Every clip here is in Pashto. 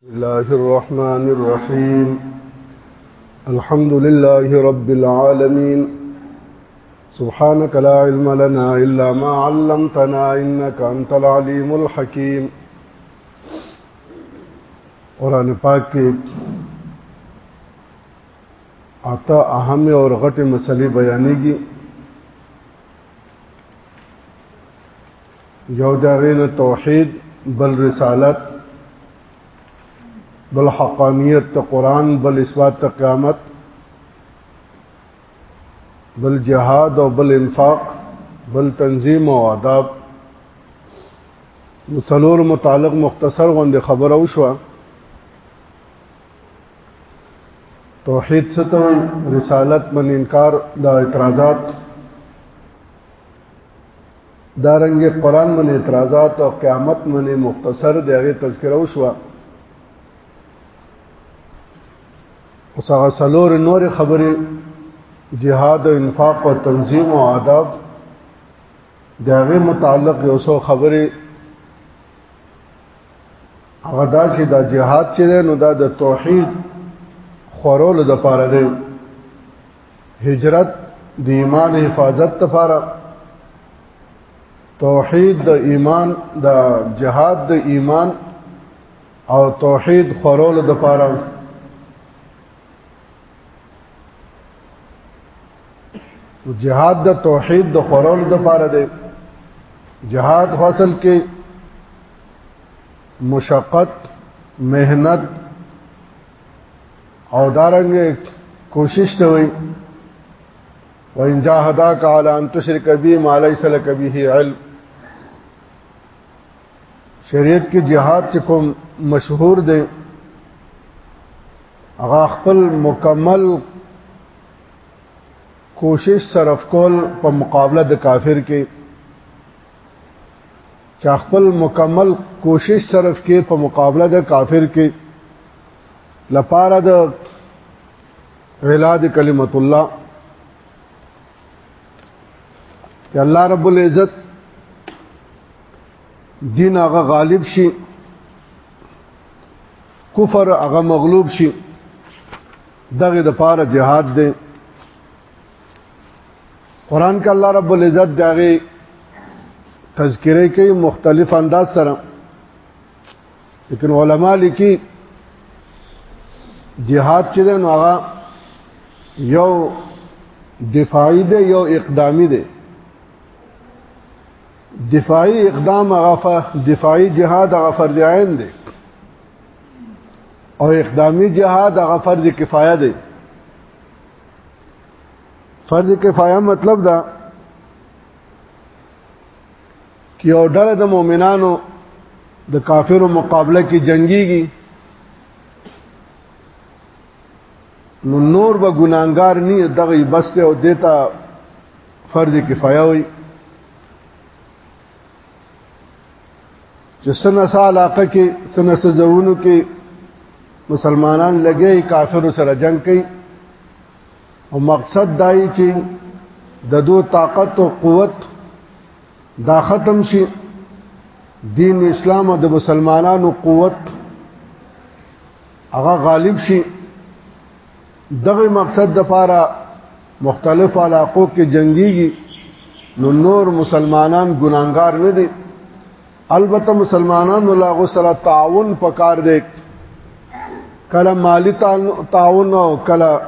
بسم الله الرحمن الرحيم الحمد لله رب العالمين سبحانك لا علم لنا إلا ما علمتنا إنك أنت العليم الحكيم قرآن پاک کے آتا اہم اور غٹ مسئلے بیانے یو داغې نه توحید بل رسالت بل حقانیت ته قران بل اثبات ته قیامت بل جهاد او بل انفاق بل تنظیم او آداب مسلور متعلق مختصر غوندې خبره وشوه توحید ستوي رسالت من انکار دا اعتراضات دارنګ قران من اعتراضات او قیامت من مختصر دی هغه تذکره وشو اوس هغه سلور نور خبرې جهاد او انفاق او تنظیم او آداب د هغه متعلق یو څو خبرې هغه دا چې دا جهاد چې نو دا د توحید خورولو د پاره دی هجرت د ایمان حفاظت لپاره توحید د ایمان د جهاد د ایمان او توحید خورول د لپاره جهاد د توحید د خورول د لپاره دی جهاد حاصل کې مشقت مهنت او دارنګ کوشش ته وي وان جاهداك على ان تشرك بي ما ليس لك به علم شریعت کې جهاد چې کوم مشهور دی هغه خپل مکمل کوشش صرف کول په مقابله د کافر کې چې خپل مکمل کوشش صرف کې په مقابله د کافر کې لپاره د ولاد کلمت الله چې الله رب العزت دین هغه غالب شي کفر هغه مغلوب شي دغه د پاره جهاد دی قران کې الله رب العزت داغه تذکره کوي مختلف انداز سره لیکن علما لیکي جهاد چې نو هغه یو دفاعي دی یو اقدامي دی دفاعي اقدام هغه دفاعي جهاد هغه فرض عین دی او اقدامي جهاد هغه فرض کفایه دی فرض کفایه مطلب دا چې یو ډله د مؤمنانو د کافرو مقابله کې جنگيږي نو نور به ګناګار نه دغه بس ته او دیتا فرض کفایه وي چې سنه علاقه کې سنه زونو کې مسلمانان لګي کافرو سره جنگ کوي او مقصد دای چې د دو طاقت او قوت دا ختم شي دین اسلام او د مسلمانانو قوت هغه غالب شي دغه مقصد د پاره مختلف علاقو کې جنگيږي نو نور مسلمانان ګناګار نه دي البته مسلمانانو لا غسر تعاون پکار دی کله مالی تعاون او کله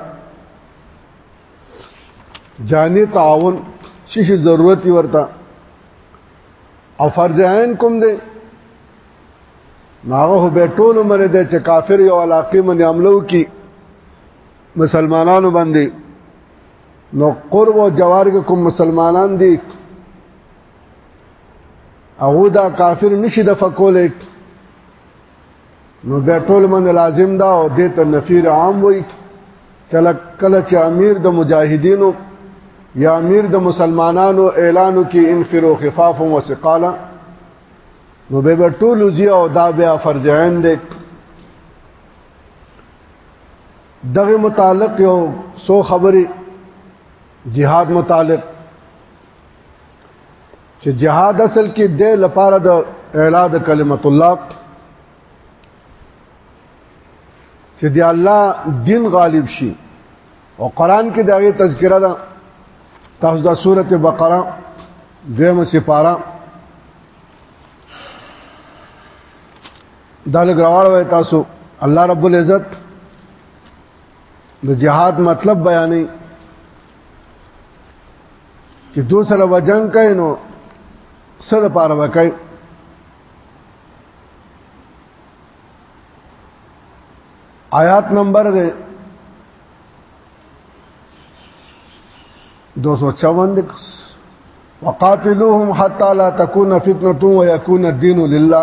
جانی تعاون شي شي ضرورت ورته او فرض عین کوم دی ناغه به ټول مر دې چې کافر یو علاقه من عملو کی مسلمانانو باندې نو قرب او جوار کوم مسلمانان دي او دا کافر نشي د فکولې نو بیا ټول من لازم دا او د ته نفیر عام وای کله کله چې امیر د مجاهدینو یا امیر د مسلمانانو اعلانو کې انفرو خفاف و ثقالا نو به ټول زی او دا بیا فرض عین دی دغه متعلق یو سو خبري جهاد متعلق چې جهاد اصل کې د لپاره د اعلا د کلمت الله چې دی الله دین غالب شي او قران کې دغه تذکرہ ده تاسو د سورته بقره دویمه سپاره دا لګ راوړل تاسو الله رب العزت د جهاد مطلب بیانې چې دو سره وجنګ کوي نو سره پاره وکړي آیات نمبر دے دو سو چون دے وقاتلوهم حتی لا تکون فتنة ویکون الدین للہ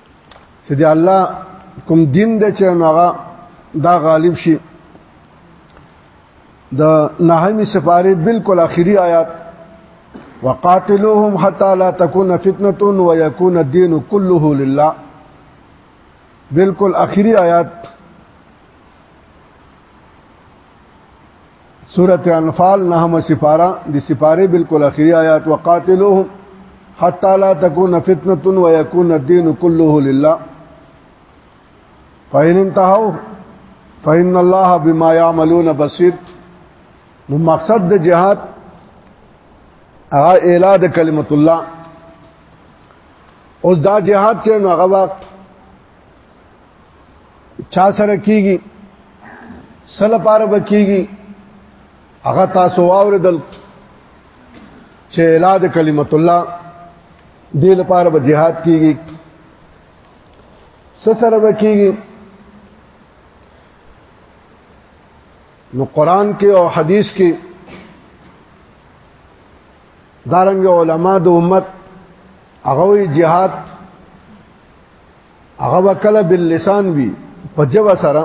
چې دی الله کوم دین د چې هغه دا غالب شي د نهمي سفاره بالکل اخیری آیات وقاتلوهم حتى لا تكون فتنه ويكون الدين كله لله بالکل اخیری آیات سورت انفال نهم سپارا دی سپاره بالکل اخری آیات وقاتلوهم حتا لا تکون فتنه و یکون الدین كله لله فإن انتهوا فإن الله بما يعملون بصير نو مقصد د جهاد هغه اعلی د کلمت الله اوس دا جهاد چې نو هغه وخت چا سره کیږي سل پاره بکیږي هغه تاسو اوریدل چې اعلان د کلمت الله دې لپاره به jihad کیږي سره بکیږي نو قران کې او حدیث کې دارنګ علما د امت هغه جهاد هغه وکله باللسان وی په جوه سره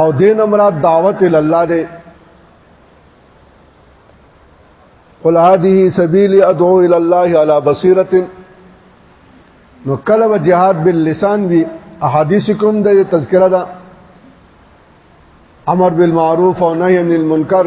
او دین مراد دعوت ال الله دې قل هذه سبيلي ادعو الى الله على بصيره نو کله جهاد باللسان وی احادیث کوم د تذکرہ ده امر بالمعروف او نهی عن المنکر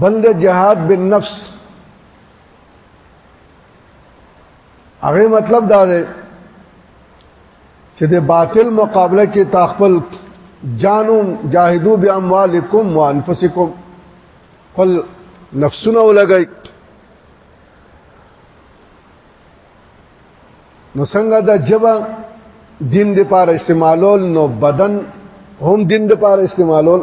بل د جهاد بالنفس هغه مطلب دا دی چې د باطل مقابله کې تخپل جانو جاهدو باموالکم وانفسکم خپل نفسونه ولګي نو څنګه د جبا دین د پاره استعمالول نو بدن هم دین د پاره استعمالول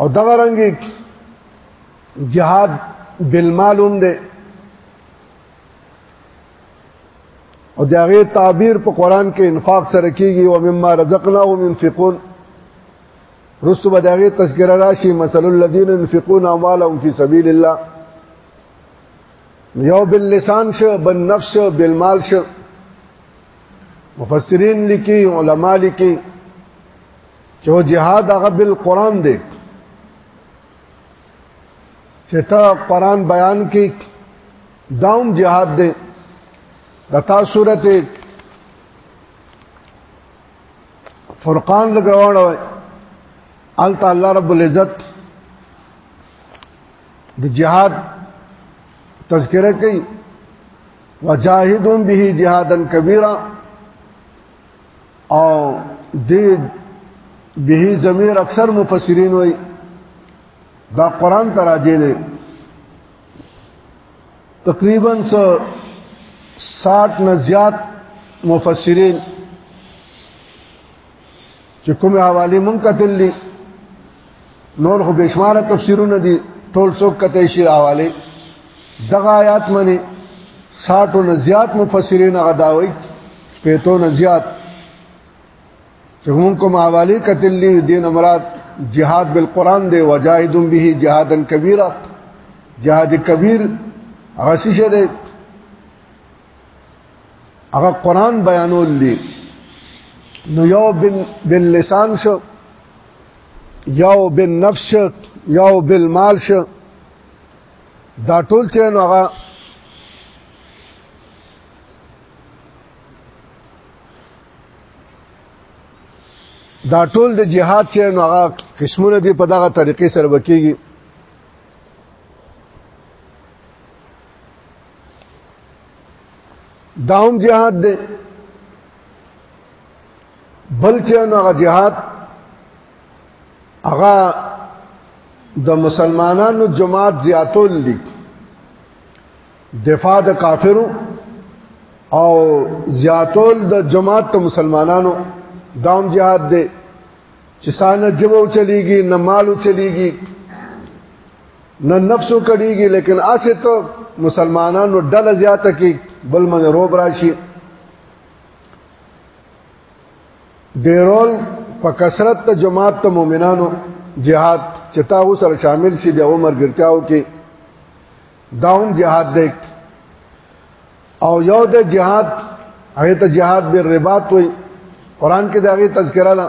او دا رنګ جهاد بالمال هم ده او داغه تعبیر په قران کې انفاق سره کیږي او مما رزقناهم ينفقون رستو به داغه تذکرہ راشي مثل الذين ينفقون اموالهم في سبيل الله یو باللسان شه بالنفس شه بالمال شه مفسرین لیکي علما لیکي چې جهاد هغه بل قران دی چې تا قران بیان کې داوم جهاد دی د تا سورته فرقان لګراوړ وای ال تعالی رب العزت د جهاد تذکرہ کوي وجاهدون به جهادا کبیرا او دې به ضمیر اکثر مفسرین وای دا قران ته راځي دي تقریبا 60 نه زیات مفسرین چې کومه حواله مونږ کتل دي نور خو بشمار تفسیرونه دي ټول څوک کته شي حواله دغه آیات منی 60 نه زیات مفسرین غداوي پېتو نه زیات چې مونږ کوم حواله کتل دي دین مراد جهاد بالقران دی وجاهدون به جهادا کبیره جهاد کبیر هغه څه دی هغه قران بیانول دي نو یو بن باللسان شو یو بالنفس شو یو بالمال شو دا ټول چې نو هغه دا ټول د جهاد چې نو هغه قسمونه دي په دغه طریقې سره وکیږي داوم جهاد دی بل چې نو هغه جهاد هغه د مسلمانانو جماعت زیاتول دي دفاع د کافرو او زیاتول د جماعت ته مسلمانانو داوم جهاد دی چې سانه جبو چلیږي نه مالو چلیږي نه نفسو کړيږي لیکن اسه ته مسلمانانو ډله زیاته کې بل من روب راشي ډیرول په کثرت ته جماعت ته مؤمنانو جهاد چې تاسو سره شامل شي د عمر ګرتیاو کې داوم جهاد دی او یو د جهاد هغه ته جهاد به رباط وي قران کې دا غي تذکرہ ده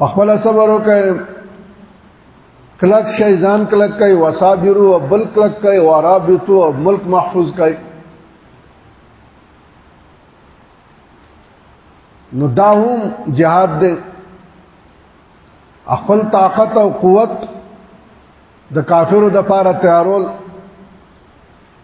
خپل صبر وکړئ کلک شي ځان کلک کوي وصابرو او بل کلک کوي ورابطو او ملک محفوظ کوي نو دا هم جهاد دی خپل طاقت او قوت د کافرو د پاره تیارول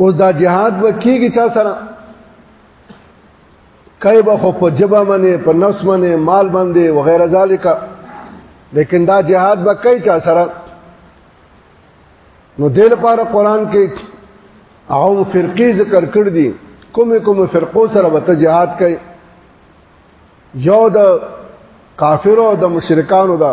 اوس دا جهاد وکیږي چا سره کای به خو په جبه منه په نفس منه مال باندې وغیرہ ذالک لیکن دا جهاد به کای چا سره نو دل لپاره قران کې عام فرقې ذکر کړ دي کوم کوم فرقو سره وته جهاد کوي یو د کافرو د مشرکانو دا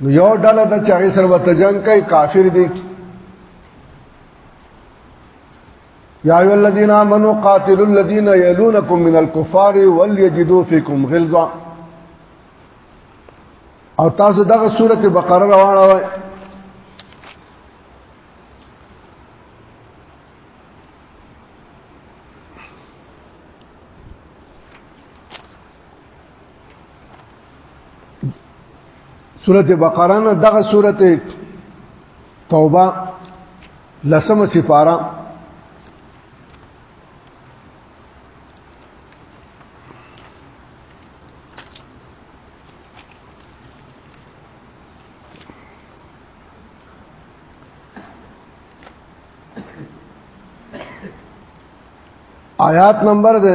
نو یو ډله د چاغې سره وت جنگ کوي کافر دي یا ایو الذین آمنو قاتلوا الذین یلونکم من الكفار وليجدوا فیکم غلظه او تاسو دغه سوره بقره روانه وای سورته بقره نه دغه سورته توبه لسمه سپاره آیات نمبر ده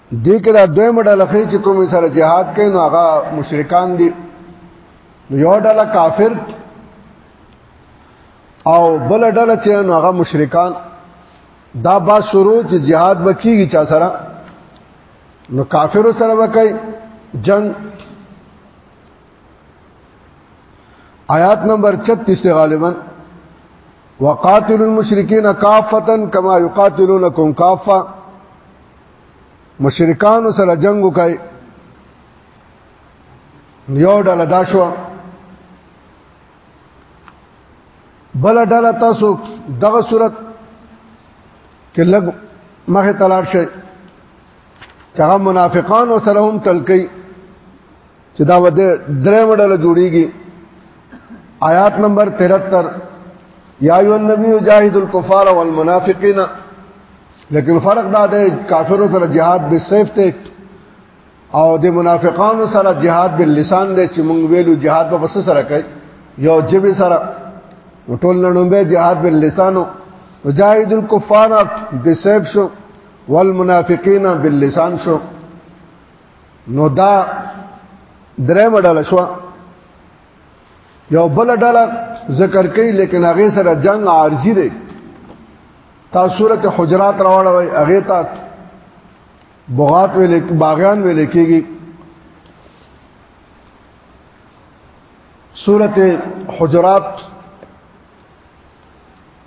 دې کې دا دوی مډاله خې چې کوم سره jihad کوي نو هغه مشرکان دي یو ډله کافر او بل ډله چې نو هغه مشرکان دا با شروع چې jihad بکیږي چا سره نو کافر سره وکي جنگ آیات نمبر 36 غالبا وقاتل المشرکین کافتا کما یقاتلونکم کافا مشرکانو سره جنگ وکړي یو ډله دا شو بل ډله تاسو دغه صورت کې لګ مخه تلار شي چې هغه منافقان سره هم تلکی چې دا وده درې وډل جوړیږي آیات نمبر 73 یا ایو النبی جاهد الکفار والمنافقین لیکن فرق دا دی کافرو سره jihad به سیف ته او د منافقانو سره jihad به لسان دی چې مونږ ویلو jihad په وسه سره کوي یو جبه سره ټول نړم به jihad به لسانو جاهد الکفار به سیف شو والمنافقین باللسان شو نو دا درې مډاله شو یو بل ډاله ذکر کوي لیکن هغه سره جنگ عارضی دی تا صورت حجرات راوړوي هغه تا بغات ویل باغیان ویل کېږي سورت حجرات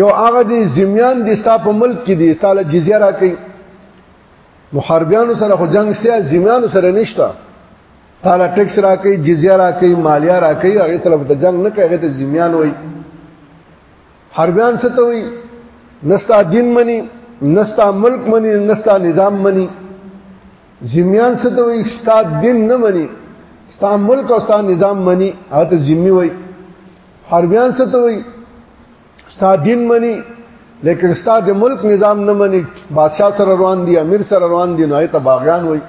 یو هغه دي زمیان دي ستا په ملک کې دي تعالی جزیه راکړي محاربیانو سره خو جنگ سیا زمیانو سره نشتا تعالی ټیکس راکړي جزیه راکړي مالیه راکړي هغه طرف ته جنگ نه کوي هغه ته زمیان وای حربیان څه ته وای نستا دین منی نستا ملک منی نستا نظام منی زمیان څه ته وای ستا دین نه منی ستا ملک او ستا نظام منی هغه ته زمی وای حربيان څه ته وي ستا دین مني لیکن ستا د ملک نظام نه مني بادشاہ سره روان دي امیر سره روان دي نه ته باغیان وي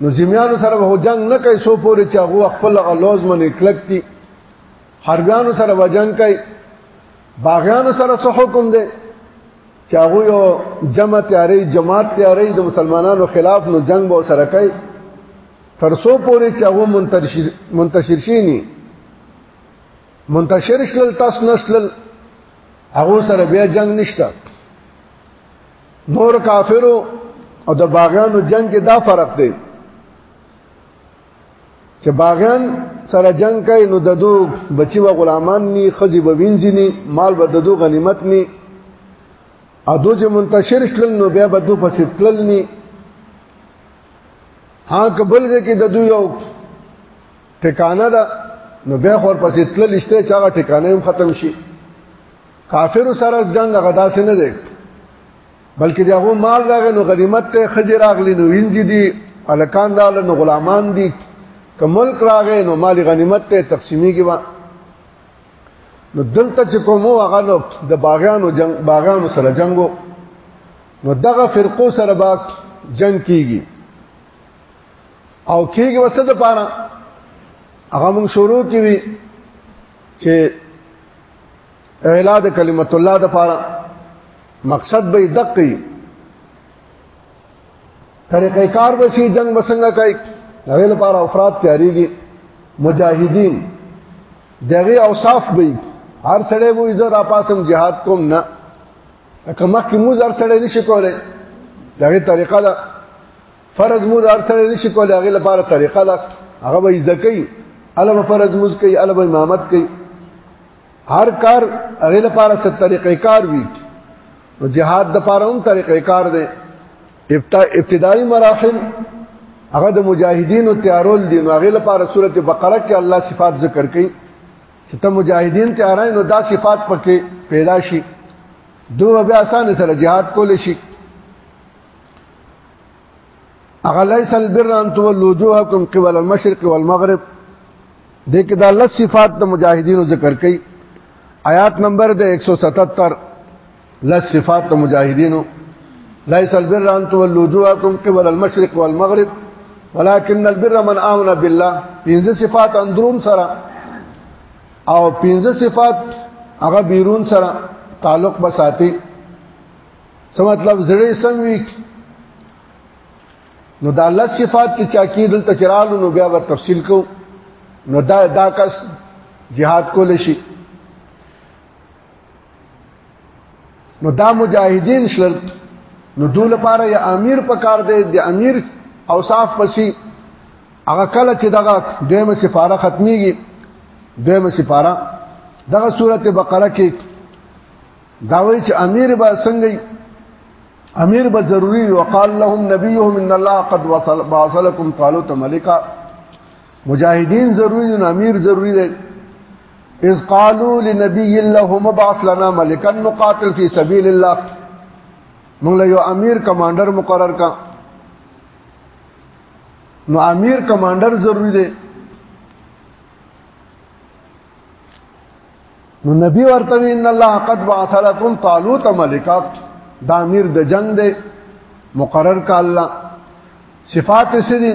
نو زمیانو سره به جنگ نه کوي سو پورې چې هغه خپل غلوز منې کلکتی حربیانو سره به جنگ کوي باغیانو سره څه حکم دی چې هغه یو جمع تیاری جماعت تیاری د مسلمانانو خلاف نو جنگ به سره کوي ترسو پورې چې هغه منتشر منتشر شيني منتشر شل تاسو نشل هغه سره بیا جنگ نشته نور کافرو او د باغیانو جنگ کې دا فرق دی چې باغیان سره جنگ کوي نو د دو بچي و غلامان ني خزي به وینځني مال به د دو غنیمت ني ادو چې منتشر شل نو بیا به دو پسې تلل ني ها کبل ځکه د دوی یو ټکانه ده نو بیا خور پسې تل لشته چې هغه ټکانه هم ختم شي کافر سره جنگ غدا سي نه دی بلکې دغه مال راغی نو غنیمت ته خځه راغلی نو وینځي دي الکان دال نو غلامان دي کمل راغی نو مال غنیمت ته تقسیمي کې نو دلته چې کوم هغه نو د باغیانو جنگ باغیانو سره جنگو نو دغه فرقو سره با جنگ کیږي او کیږي وسد پاره هغه موږ شروع کیوي چې اعلان د کلمت الله د پاره مقصد به دقي طریقې کار به سي جنگ مسنګه کوي هغه لپاره افراد تیاریږي مجاهدین دغه اوصاف به هر سړی وو زه را پاسم jihad کوم نه که مخکې موږ هر سړی نشي کولای دغه طریقه ده فرض موږ هر سړی نشي کولای هغه لپاره طریقه ده هغه به ځکې علم فرض موږ کوي علم امامت کوي هر کار هغه لپاره ست طریقې کار وی نو jihad د لپاره هم طریقې کار دی ابتدایي مراحل هغه د مجاهدینو تیارول دي نو هغه لپاره سورته بقره کې الله صفات ذکر کړي چې ته مجاهدین تیارای نو دا صفات پکې پیدا شي دوه بیا آسان سره jihad کول شي هغه ليس البر ان تولوا وجوهكم قبل المشرق والمغرب دې کې دا لس صفات د مجاهدینو ذکر کړي آیات نمبر د 177 لس صفات د مجاهدینو ليس البر ان تولوا وجوهكم قبل المشرق والمغرب ولكن البر من آمن بالله پنځه صفات اندرون سره او پنځه صفات هغه بیرون سره تعلق بساتي څه مطلب زړه سم وی نو دا الله صفات چې چا کې دلته چرالو نو بیا به تفصیل کو نو دا دا کس jihad کول شي نو دا مجاهدین شل نو دوی لپاره یا امیر پکار دی د امیر اوصاف پسی هغه کله چې دغه دویمه سفاره ختميږي دویمه سفاره دغه سورته بقره کې داوی چې امیر به څنګه امیر به ضروری وقال لهم نبيهم ان الله قد وصل باصلكم قالوا ملکا مجاهدین ضروری دي امیر ضروری دی اذ قالوا لنبي الله مبعث لنا ملكا نقاتل في سبيل الله موږ له یو امیر کمانډر مقرر کا نو امیر کمانډر ضروری دی نو نبی ورته ان الله قد بعث لكم طالوت ملكا دا امیر د جنگ دی مقرر کا الله صفات سدي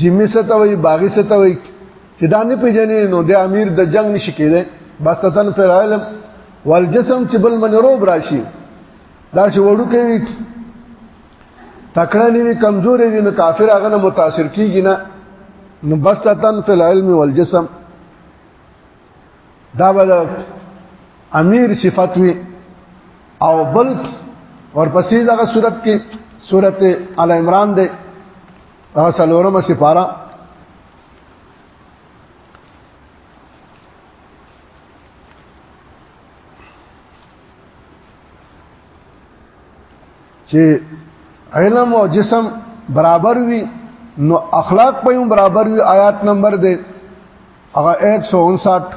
ذمه ستوي باغی ستوي چې دا نه پیژنې نو د امیر د جنگ نشي کېده بسطن پر علم والجسم چې بل من روب راشي دا چې وړو کوي تکړه نیوی کمزورې وي نو کافر هغه نه متاثر کیږي نه نو بسطن فی العلم والجسم دا بل امیر صفت وی او بل ورپسې دغه صورت کې صورت ال عمران ده هغه سلورمه سپاره چې علم او جسم برابر وي نو اخلاق په یو برابر وي آیات نمبر دی هغه 159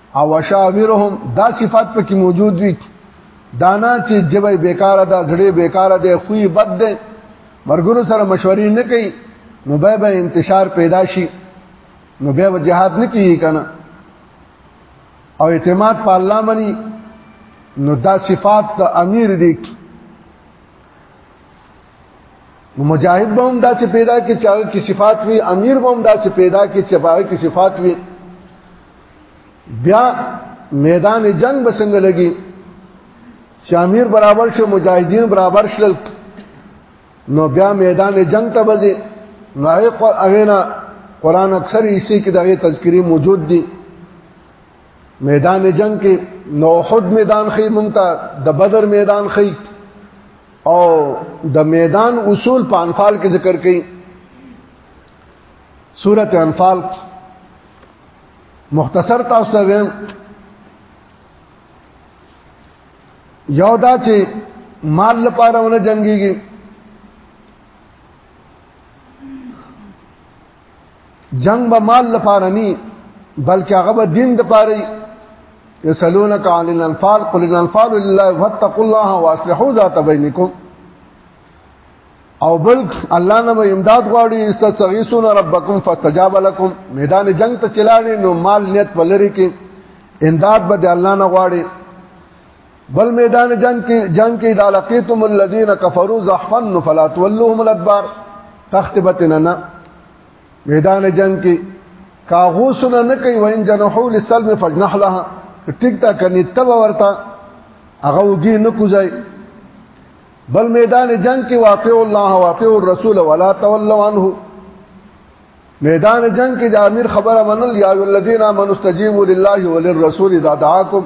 او وشاورهم دا صفات پکې موجود وي دانا چې جبې بیکاره ده زړې بیکاره ده خوې بد ده مرګونو سره مشورې نه کوي نو به به انتشار پیدا شي نو به جهاد نه کوي کنه او اعتماد په الله مني نو دا صفات د امیر دي مجاهد به هم دا چې پیدا کې چاغه کی صفات وي امیر به هم دا چې پیدا کې چاغه کی صفات وي بیا میدان جنگ به څنګه لګي چې امیر برابر شو مجاهدین برابر شل نو بیا میدان جنگ ته بځي نو هغه قرآن اکثر اسی کې دغه تذکری موجود دي میدان جنگ کې نو خود میدان خې مونږ ته د بدر میدان خې او د میدان اصول په انفال کې ذکر کړي سورت انفال مختصر تاسو ته ویم یو دا چې مال لپاره ونه جنگيږي جنگ به مال لپاره نه بلکې هغه به دین د پاره یسلونک عن الانفال قل الانفال لله واتقوا الله واصلحوا ذات بینکم او بل الله نه امداد غواړي استغیثون ربکم فاستجاب لكم میدان جنگ ته چلاړي نو مال نیت ولري کې امداد به الله نه غواړي بل میدان جنگ کې جنگ کې اذا لقيتم الذين كفروا زحفا فلا تولوهم الادبار تخت بتنا نه میدان جنگ کې کاغوسونه نه کوي وین جنحو للسلم فجنح لها ټیک تا کني تب ورتا هغه وګي نه کوځي بل میدان جنگ کې واقع الله واقع الرسول ولا تولوا عنه میدان جنگ کې د امیر خبره منل یا الذین آمنوا استجیبوا لله وللرسول اذا دعاکم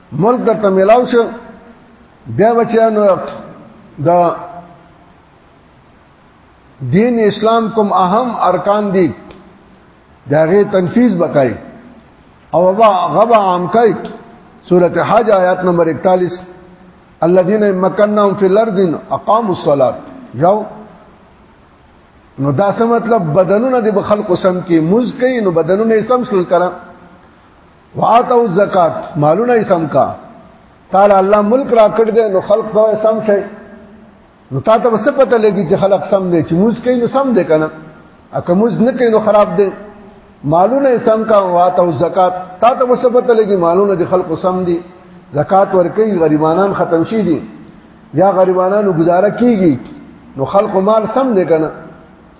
ملک درته ملاو شو بیا بچیان د دین اسلام کوم اهم ارکان دي داغه تنفیذ وکړي او با غبا عام کوي سوره حج آیات نمبر 41 الذين مكنهم في الارض اقاموا الصلاه یو نو دا څه مطلب بدنونه د خلکو سم کې مز کوي نو بدنونه سم سل کړه واتو زکات مالونه یې سم کا تعالی الله ملک را کړ دې نو خلق به سم شي نو تا ته څه پته لګي چې خلق سم دي چې موږ کوي نو سم دي کنه اکه موږ نه کوي نو خراب دي مالونه یې سم کا واتو زکات تا ته څه پته لګي مالونه دې خلق سم دي زکات ورکي غریبانان ختم شي دي یا غریبانانو گزاره کیږي نو خلق مال سم دي کنه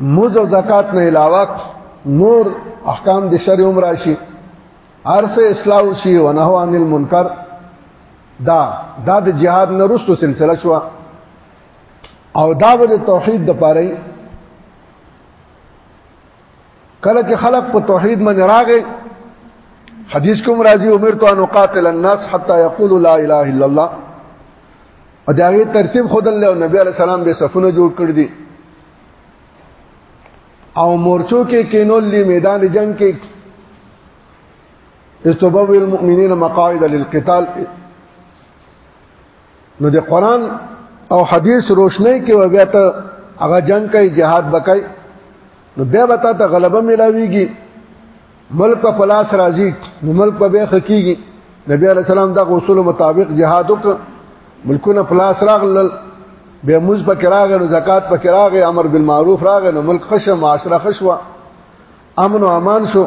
موز او زکات نه علاوه نور احکام د شرع عمر شي ارسه اصلاح شي و نه عن المنکر دا دا د جهاد نه رستو سلسله شو او دا د توحید د پاره کله چې خلق په توحید باندې راغې حدیث کوم راځي عمر تو ان قاتل الناس حتا یقول لا اله الا الله ا دغه ترتیب خود الله او نبی علی السلام به صفونه جوړ کړ دي او مورچو کې کینول لی میدان جنگ کې استبوی المؤمنین مقاعد للقتال نو د قران او حدیث روشنۍ کې و بیا ته هغه جنگ کوي jihad بکای نو بیا به ته غلبه ملاويږي ملک په پلاس راځي نو ملک په بیا خکېږي نبی علی السلام دا اصول مطابق jihad وک ملکونه پلاس راغلل به موز په کراغ نو زکات په کراغ امر بالمعروف راغ نو ملک خشه معاشره خشوا امن او امان شو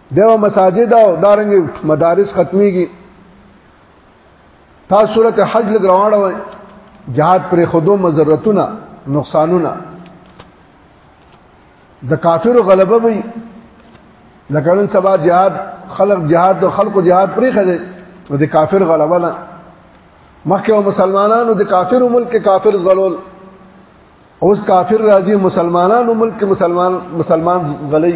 دیو مساجد او دارنګ مدارس ختميږي تا صورت حج لګ روانه وای جهاد پر خودو مزرتونه نقصانونه د کافر غلبه وي لکه نن سبا جهاد خلق جهاد د خلق جهاد پرې خده نو د کافر غلبه نه مخکې مسلمانانو د کافر ملک کافر غلول اوس کافر راځي مسلمانانو ملک مسلمان مسلمان غلي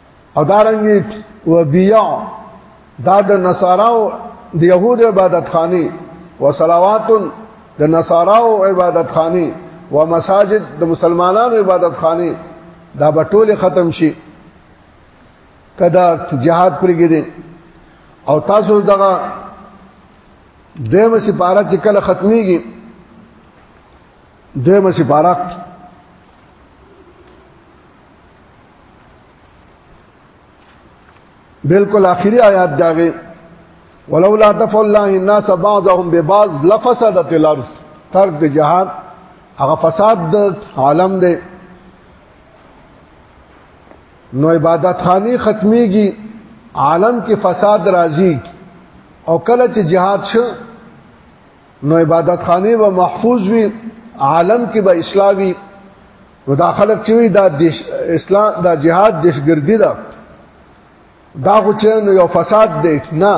او دارنګي و بیا دا د نصاراو د يهود عبادت خاني و صلوات د نصاراو عبادت خاني و مساجد د مسلمانانو عبادت خاني دا به ټول ختم شي کدا جهاد پرګی دي او تاسو دغه دیمه سپاره چې کله ختميږي دیمه سپاره بالکل اخیری آیات داغه ولولا دفع الله الناس بعضهم ببعض لفسدت الارض ترک د جهاد هغه فساد د عالم دی نو عبادت خانی ختمیږي عالم کې فساد راځي او کله چې جهاد شو نو عبادت خانه به محفوظ وي عالم کې به اصلاح وي نو دا خلک چې وي دا اسلام دا جهاد دشګردي ده دا خو چې نو یو فساد دی نه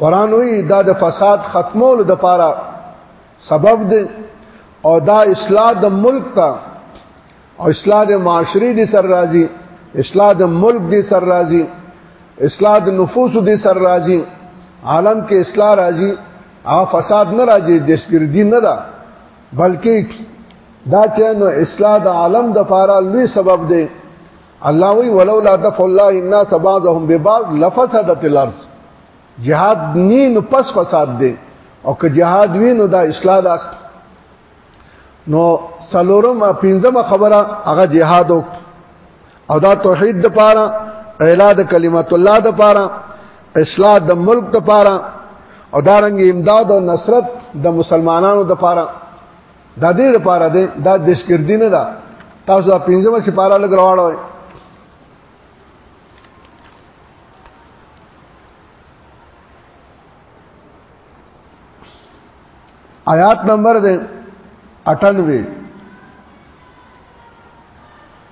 قران وی دا د فساد ختمولو د پاره سبب دی او دا اصلاح د ملک ته او اصلاح د معاشري دي سر راځي اصلاح د ملک دي سر راځي اصلاح د نفوس دي سر راځي عالم کې اصلاح راځي هغه فساد نه راځي دشګردي نه ده بلکې دا چې نو اصلاح د عالم د پاره لوی سبب دی الله وی ولولا دف الله الناس بعضهم ببعض لفسدت الارض جهاد نی نو پس فساد دی او که جهاد وی نو دا اصلاح دا نو سلورم پنځمه خبره هغه جهاد وکړه او دا توحید د پاره اعلا د کلمت الله د پاره اصلاح د ملک د پاره او دارنګ امداد او نصرت د مسلمانانو د پاره د دې لپاره ده دا د شکردی نه ده تاسو دا پنځمه سپاره لګراوړل آیات نمبر دے 98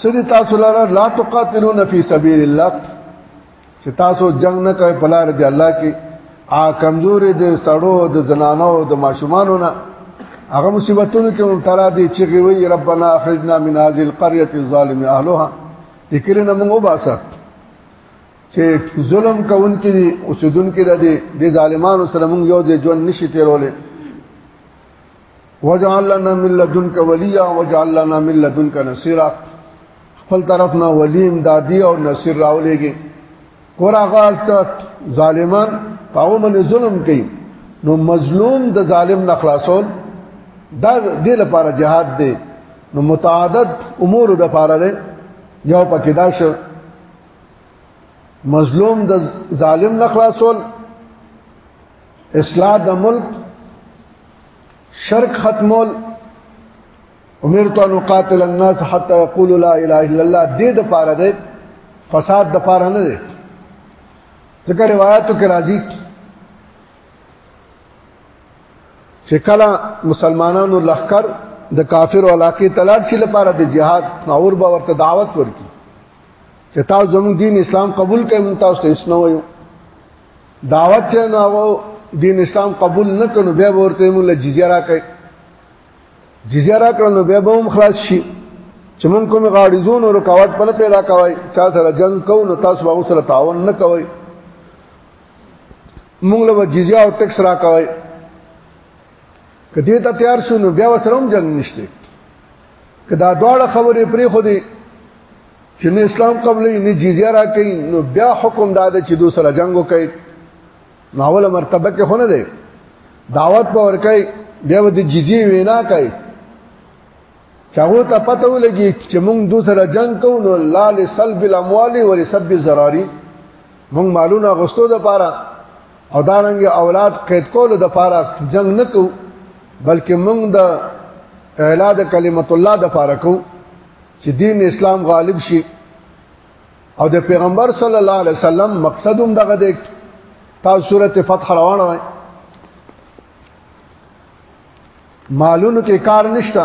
سری تاسو لاره لا تقاتلون فی سبیل الله چې تاسو جنگ نه کوي په لار دی الله کې ا کمزورې د سړو د زنانو د ماشومانو نه هغه مصیبتونو کې مبتلا دي چې وی ربنا اخرجنا من هذه القريه الظالم اهلها ذکرنا موږ وباسه چې ظلم کوونکې دي اوسیدونکې د دې ظالمانو سره موږ یو ځای ژوند نشي تیرولې وجعل لنا من لدنك وليا وجعل لنا من لدنك نصيرا خپل طرف نه ولی امدادي او نصير راولېږي کورا غالط ظالمان پاو من ظلم کوي نو مظلوم د ظالم نه خلاصول دا د لپاره جهاد دی نو متعدد امور د لپاره دی یو پکې دا شو مظلوم د ظالم نه خلاصول اصلاح د ملک شرک ختمول امرت ان قاتل الناس حتى يقولوا لا اله الا الله دې د پاره ده فساد د پاره نه ده ځکه روایتو کې راځي چې کله مسلمانانو لخر د کافر علاقه تلار شي لپاره د جهاد نور به ورته دعوت ورکي چې تاسو زموږ دین اسلام قبول کړئ تاسو ته اسنو یو دعوت چې نو دین اسلام قبول نه کړو بیا ورته موږ جزیه راکړي جزیه راکړو نو بیا به هم خلاص شي چې مونږ کوم غاړي زون او رکاوټ په پیدا کوي چا سره جنگ کو نو تاسو به سره تعاون نه کوي مونږ له جزیه او ټیکس را کوي کدی ته تیار شو نو بیا وسره هم جنگ نشته که دا دواړه خبرې پرې خو دي چې نه اسلام قبلې نه جزیه را کوي نو بیا حکم دا دی چې دوی سره جنگ وکړي ناوله مرتبه کې خونه دی دعوت په ور کوي بیا د جزیه وینا کوي چاغو ته پته ولګي چې موږ دوی سره جنگ کوو نو لا لسلب الاموال ولسب الزراری موږ مالونه غستو د پاره او دارنګ اولاد قید کولو د پاره جنگ نه کو بلکې موږ د اعلا د کلمت الله د پاره کو چې دین اسلام غالب شي او د پیغمبر صلی الله علیه وسلم مقصد هم دغه دی تاسو سورته فتح روانه وای مالونو کې کار نشته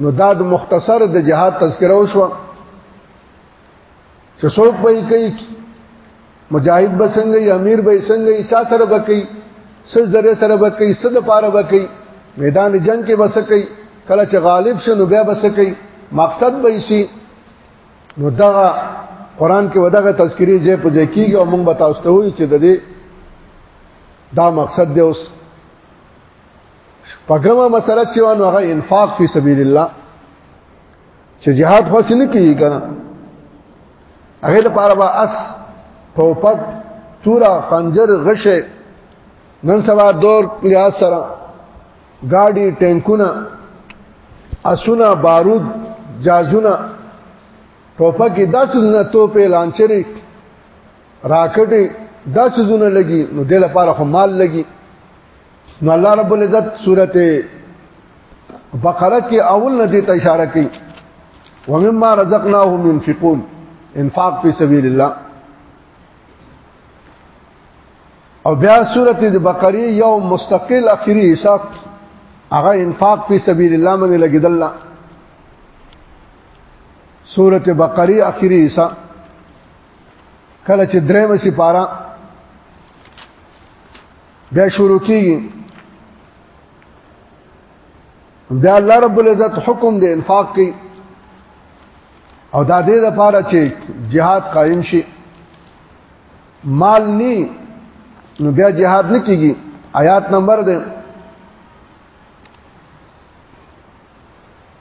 نو دا د مختصر د جهاد تذکره وشو چې څوک به کوي مجاهد به څنګه ای امیر به څنګه ای چا سره به کوي څه ذره سره به کوي څه د پاره به کوي میدان جنگ کې بس کوي کله چې غالب شنو بیا بس کوي مقصد به شي نو دا قران کې ودغه تذکری ځای په ځای کیږي او موږ به تاسو ته وایو چې د دې دا مقصد دی اوس پګمه مسله چې وانه هغه انفاق فی سبیل الله چې jihad خو سن کیږي کنه هغه لپاره با اس توپک تورا خنجر غشه نن سبا دور لحاظ سره گاډي ټانکونه اسونه بارود جازونه ټوپک داسې نه توپې لانچري راکټي داسې زونه لګي نو د لپاره خو مال لګي نو الله رب العزت سورته بقره کې اول نه دې ته اشاره کوي ومما رزقناهم ينفقون انفاق فی سبیل الله او بیا سورته د بقره یو مستقل اخیری حساب هغه انفاق فی سبیل الله باندې لګیدل سورته بقره اخیری حساب کله چې درېمه سپاره بیا شروع کیږي دا الله رب العزت حکم دی انفاق کوي او دا دې د پاره چې jihad قائم شي مال ني نو بیا jihad نه کیږي آیات نمبر ده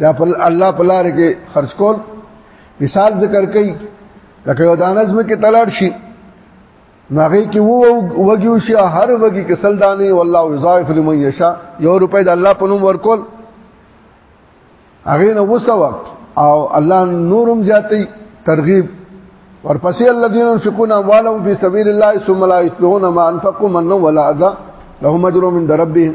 دا په الله په لار کې خرج کول مثال ذکر کړي لکه یو دانز مې کې تلاړ شي ناغه کې وو وګیو شي هر وګي کې سل دانه والله یضاعف لمن یشا یو روپۍ د الله په نوم ورکول هغه نو وسو او الله نورم زیاتې ترغیب ورپسې الذين ينفقون اموالهم في سبيل الله ثم لا يتبعون ما انفقوا من ولا اذى لهم اجر من ربهم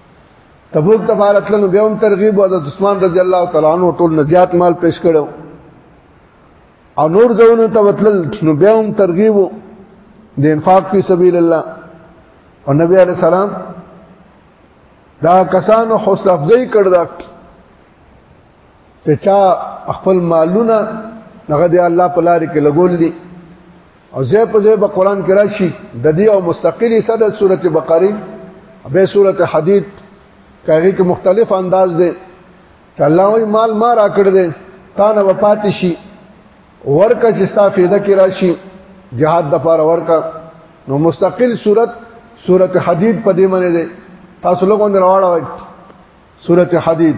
تبوک تفارت لنو بیا هم ترغیب او د عثمان رضی الله تعالی عنہ ټول نزیات مال پیش کړو او نور ځونه ته وتل نو بیا هم ترغیب د انفاق په سبیل الله او نبی علی السلام دا کسانو حوصله افزای کړ دا چې چا خپل مالونه هغه دی الله په لار کې لګول دي او زه په زه په قران کې راشي د دې او مستقلی صد سورته بقره به سورته حدید کاږي کې مختلف انداز دی چې الله وي مال ما را کړ دې تا نه وفات شي ورکه چې ستا فایده کې راشي جهاد د پاره ورکه نو مستقل صورت صورت حدید په دې باندې ده تاسو لوګون دراوړه صورت حدید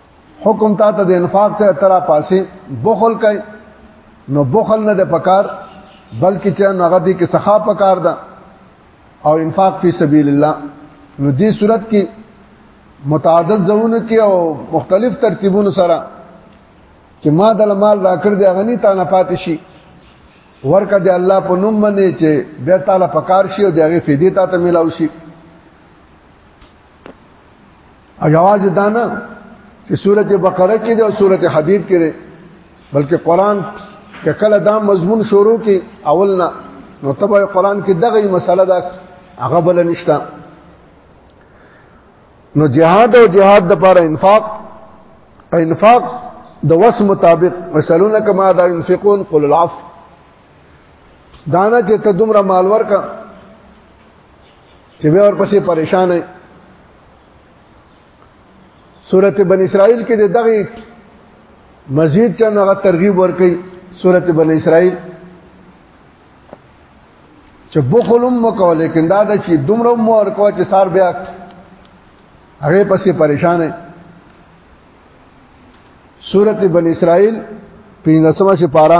حکم تا ته د انفاق ته ترا پاسې بخل کوي نو بخل نه د پکار بلکې چې هغه دې کې سخا پکار ده او انفاق فی سبیل الله نو دې صورت کې متعدد زونه کې او مختلف ترتیبونو سره چې ما د مال راکړ دی غنی تا نه پاتې شي ورکه دی الله په نوم باندې چې به تعالی پکار شي او دغه فیدی تا ته ملاوي شي اجواز دانا چې سورته بقره کې او سورته حدید کې بلکې قران کې کله دا مضمون شروع کې اول نه نو تبع قران کې دغه مسله ده هغه بل نشته نو جهاد او جهاد د لپاره انفاق انفاق د وس مطابق مثالون کما دا انفقون قل العف دانا چې ته دومره مال ورکا چې به ورپسې پریشان وي سورته بن اسرائیل کې د دغه مزید چا هغه ترغیب ورکړي سورته بن اسرائیل چې بخلم مکو لیکن دا د چې دومره مو ورکو چې سار بیا هغه پسې پریشان وي سورته بن اسرائیل 15 سپاره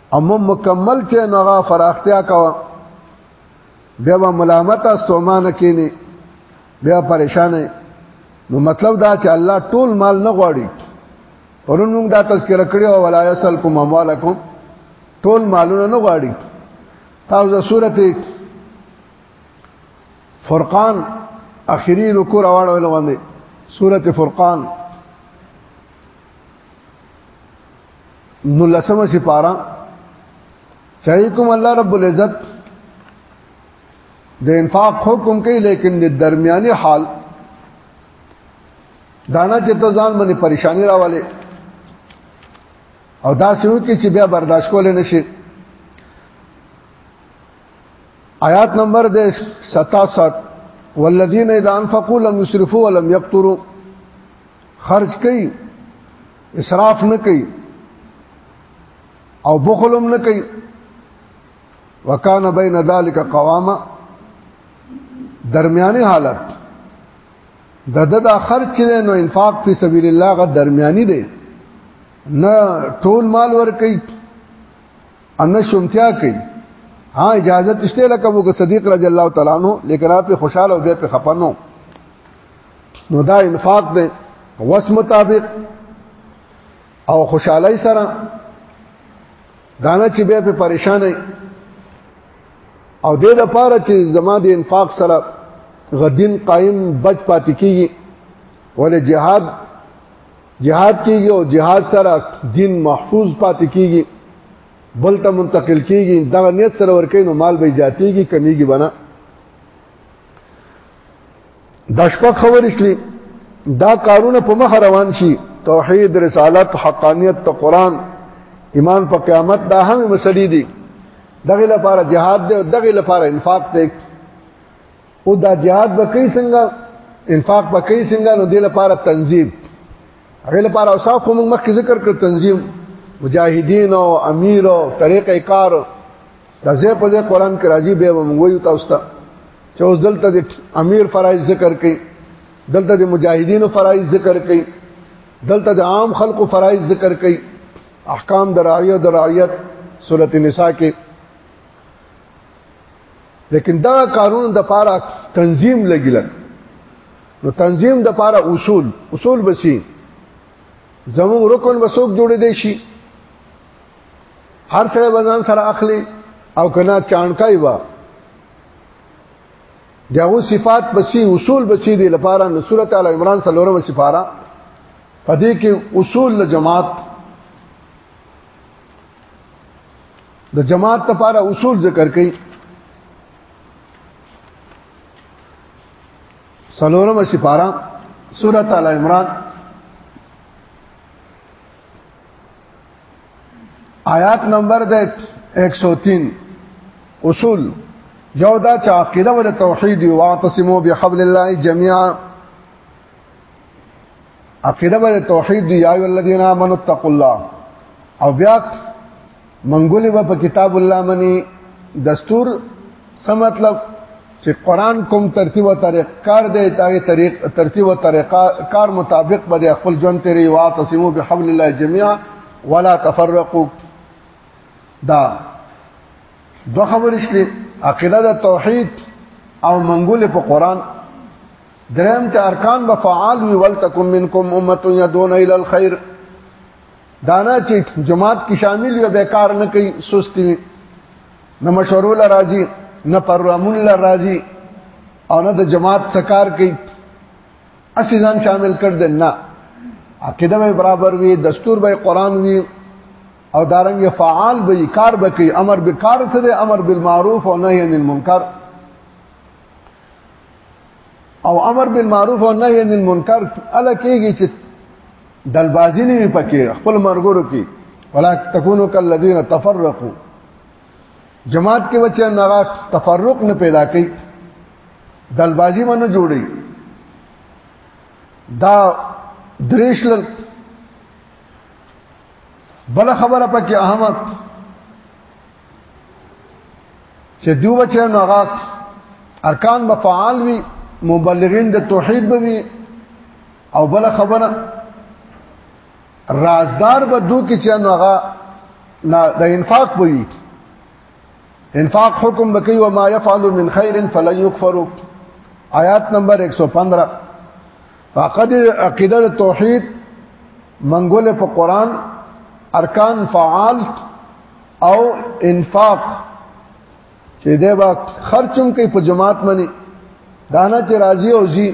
امو مکمل چې نغه فراختیا کا بیا به ملامت استومان کینی بیا پریشان نو مطلب دا چې الله ټول مال نه غواړي پرون موږ دا تذکرہ کړی او ولا یسلکم اموالکم ټول مالونه نه غواړي تاسو د سورته فرقان اخیری رکوع راوړل باندې سورته فرقان نو لسمه سپارا چاہی کوم الله رب العزت د انفاق حکم کوي لیکن د درمیاني حال دانا چې ته ځان باندې پریشانی راواله او دا سيو کې چې بیا برداشت کول نه شي آیات نمبر 67 والذین اذا انفقوا لم يسرفوا ولم يقتروا خرج کوي اسراف نه کوي او بخلم نه کوي وکانه بین ذالک قواما درمیاني حالت د د د خرچ نه نو انفاق په سبیل الله غ درمیاني دی نه ټول مال ور کوي ان شومتیا کوي ها اجازه تشته لکه وګ صدیق رضی الله تعالی عنہ لیکن اپ خوشاله او به په خپنو نو دا انفاق دی وس مطابق او خوشحالي سره دانه چې بیا په پریشانه او دې لپاره چې زما د انفاق سره غدین قائم بچ پاتې کیږي ولې جهاد جهاد کیږي او جهاد سره دین محفوظ پاتې کیږي بل ته منتقل کیږي دا نیت سره ورکې نو مال به زیاتېږي کمیږي بنا دا شپږ خبرې شلې دا کارونه په مخ روان شي توحید رسالت حقانیت ته قران ایمان په قیامت دا هم مسلې دي دغه لپاره جهاد دی او دغه لپاره انفاق دی او دا جهاد به کوي څنګه انفاق به کوي څنګه نو دې لپاره تنظیم هغه لپاره اوصاف کوم مخکې ذکر کړ تنظیم مجاهدین او امیر او طریقې کار دا زه په دې قران کې راځي به موږ وایو تاسو ته چې اوس دلته د امیر فرایض ذکر کړي دلته د مجاهدینو فرایض ذکر کړي دلته د عام خلکو فرایض ذکر کړي احکام د رعیت د رعیت سورۃ النساء کې لیکن دا قانون د پاره تنظیم لګیل نو تنظیم د پاره اصول اصول بسی زموږ رکن وسوک جوړې دي شي هر سره بزن سره اخلي او کنا چانکای وا دغه صفات بسی اصول بسی دی لپاره نو سورته ال عمران سلورم سفاره پدې کې اصول د جماعت د جماعت لپاره اصول ذکر کړي سلورم سفاره سورته ال عمران آیات نمبر د 103 اصول یو دا چې عقیده ول توحید او اعتصموا بحبل الله جميعا عقیده ول توحید یا ایو الذین آمنوا اتقوا الله او بیا منګولې به په کتاب الله منی دستور څه مطلب چې قران کوم ترتیب او طریق کار دی تاګه طریق ترتیب او طریقه کار مطابق به خپل ژوند تیری وا تسمو بحبل الله جميعا ولا تفرقوا دا دو خبرې شته عقیده د توحید او منګول په قران درم چې ارکان به فعال وي ولتکم منکم امه يدون الى الخير دانا چې جماعت کې شامل یو به کار نه کوي سستی وي نه مشورو لا راضي نه پرامون لا راضي او نه د جماعت سکار کوي اسی ځان شامل کړ دې نه عقیده به برابر وي دستور به قران وي او دارنګ فعال به کار به کوي امر به کار څه دي امر بالمعروف او نهي عن المنکر او امر بالمعروف او نهی عن المنکر الا کېږي چې دلبازی نه وي پکې خپل مرګورو کې ولا تکونو کلذین تفرقوا جماعت کې بچي نه تفرق نه پیدا کوي دلبازی باندې جوړي دا دریشل بل خبره پکې اهمت چې دیو بچو نو هغه ارکان به فعال وي مبلغین د توحید به وي او بل خبره رازدار به دو کې چې نو هغه د انفاق به وي انفاق حکم بکی و ما يفعل من خير فلن يكفر آیات نمبر 115 فقد عقیده توحید منګول په قران ارکان فعال او انفاق چې دی با خرچم کوي په جماعت منی دانا چې راضي او زی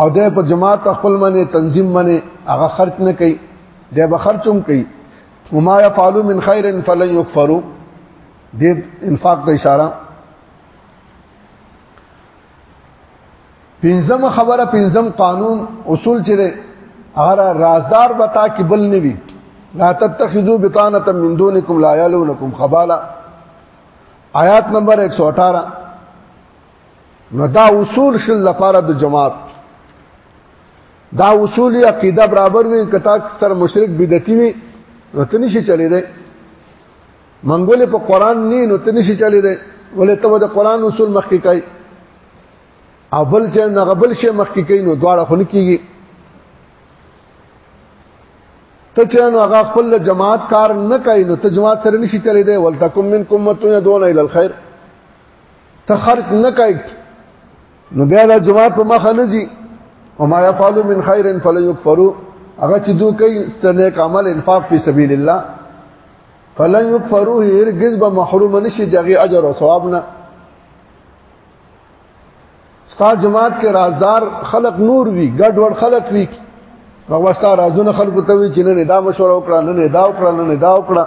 او دی په جماعت خپل منی تنظیم منی هغه خرچ نه کوي دی به خرچم کوي وما يفعلوا من خير فلن يكفروا دې انفاق ته اشاره پنځم خبره پنځم قانون اصول چې ده هغه رازدار بتا کې بل نه وي لا تتخذوا بطانه من دونکم لا یلونکم خبالا آیات نمبر 118 نو دا اصول شل لپاره د جماعت دا اصول عقیده برابر وي کته سر مشرک بدعتي وي نو ته نشي چلی دی منګولې په قران نه نو ته نشي چلی دی ولې ته د قران اصول مخکې کوي او بل چې نه بل شي مخکې کین نو دواړه خو نه کیږي ته چې نو هغه خپل جماعت کار نه کوي نو ته جماعت سره نشي چلی دی ولتکم منکم متون يدون الى الخير ته خرج نه کوي نو بیا د جماعت په مخه نه جي او ما يفعلوا من خير فلن يكفروا هغه چې دوی کوي ستنیک عمل انفاق فی سبیل الله فلن یکفروه هرگز به محروم نشي دغه اجر او ثواب نه ستا جماعت کې رازدار خلق نور وی ګډ وډ خلق وی راوستا رازونه خلق ته وی چې نه دا مشوره وکړه نه دا وکړه نه دا وکړه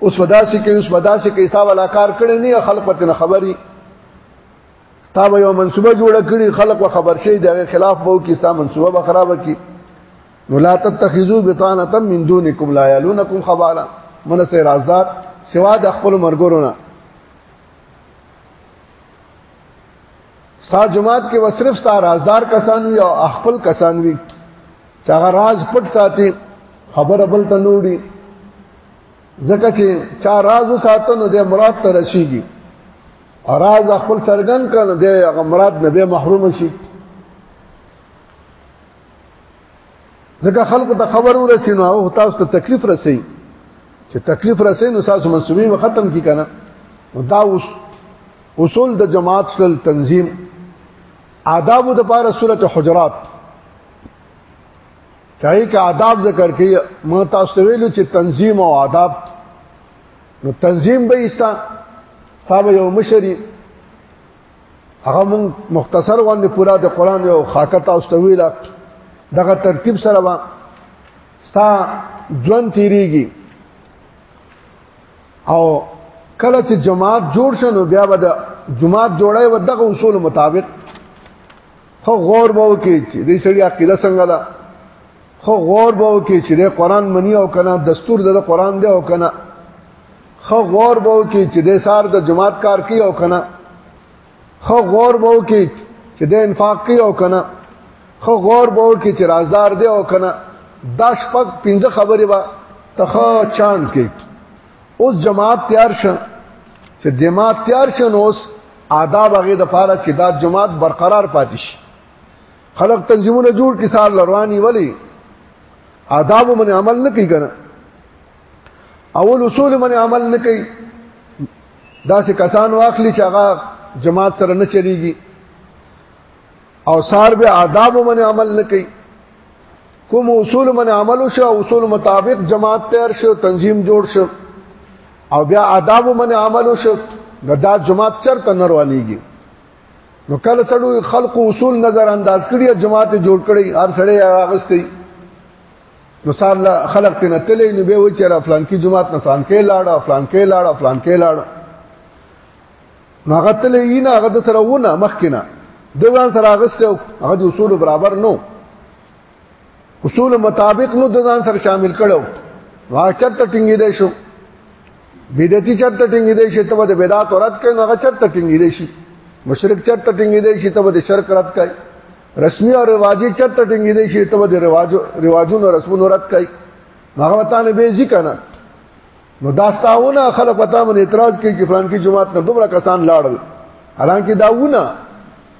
اوس ودا سي کې اوس ودا سي کې تا ولا کار کړي نه خلق پته نه خبري تا به یو منسوبه جوړه کړي خلق و خبر شي دغه خلاف وو کې ستا منسوبه به خراب کی نو لا تتخذوا بطانه من دونکم لا يلونکم خبالا من سي رازدار سوا د خپل مرګورونه ستا جماعت کې وصرف ستا رازدار کسان وي او خپل کسان وي چې هغه راز پټ ساتي خبره بل ته نوړي ځکه چې چا راز ساتو نو د مراد ته رسیږي او راز خپل سرګن کړه نو د مراد نه به محروم شي ځکه خلکو ته خبر ورسینو او تاسو ته تکلیف رسي چې تکلیف رسي نو تاسو منسوبي ختم کی کنه دا اوس اصول د جماعت سل تنظیم آداب د پاره سورته حجرات چاہے که آداب ذکر کړي ما تاسو ته ویلو چې تنظیم او آداب نو تنظیم به ایستا تابع یو مشری هغه مون مختصر باندې پورا د قران یو خاکه تاسو ته ویلا دغه ترتیب سره با ستا ژوند تیریږي او کله چې جماعت جوړ شنو بیا به د جماعت جوړای و دغه اصول مطابق خو غور به وکړي چې دې سړي عقیده څنګه ده خو غور به وکړي چې د قران منی او کنه دستور د قران دی او کنه خو غور بو کې چې د سار د جماعت کار کوي او کنه خو غور بو کې چې د انفاق کوي او کنه خو غور بو کې چې رازدار دی او کنه دا شپږ پنځه خبرې به تخا چاند کې اوس جماعت تیار شه چې جماعت تیار شه نو اوس آداب هغه د پاره چې دا جماعت برقرار پاتې شي خلق تنظیمونه جوړ کې سال رواني ولی آداب من عمل نه کوي کنه اول اصول باندې عمل نه کوي دا سه کسان واخلي چې هغه جماعت سره نه چلیږي او سار به آداب باندې عمل نه کوي کوم اصول باندې عمل وشو اصول مطابق جماعت تیار شو تنظیم جوړ شو او بیا آداب باندې عمل وشو نو دا جماعت چرته نه روانيږي نو کله څړو خلق اصول نظر انداز کړی جماعت جوړ کړی هر سړی راغستې نو سار لا خلق ته نه تلې نو به و چې را فلان کې جمعات نه فلان کې لاړه فلان کې لاړه فلان کې لاړه نو هغه تلې یې نه هغه سره ونه مخ کې نه د ځان سره اغسته هغه د اصول برابر نو اصول مطابق نو د ځان سره شامل کړو وا چرته ټینګې دی شو بدعتي چرته ټینګې دی شي ته د بدعت رد کړي نو هغه چرته ټینګې دی شي مشرک چرته ټینګې دی شي ته د شرک رد کړي رسمي او رواجي چرته ټینګې دي شي ته د رواجو رواجونو رسمونو رد کوي هغه وته نه به ځی کنه نو دا ستاونه خلک پتا من اعتراض کوي چې فلان کې جماعت نه دومره کسان لاړل حالانکه داونه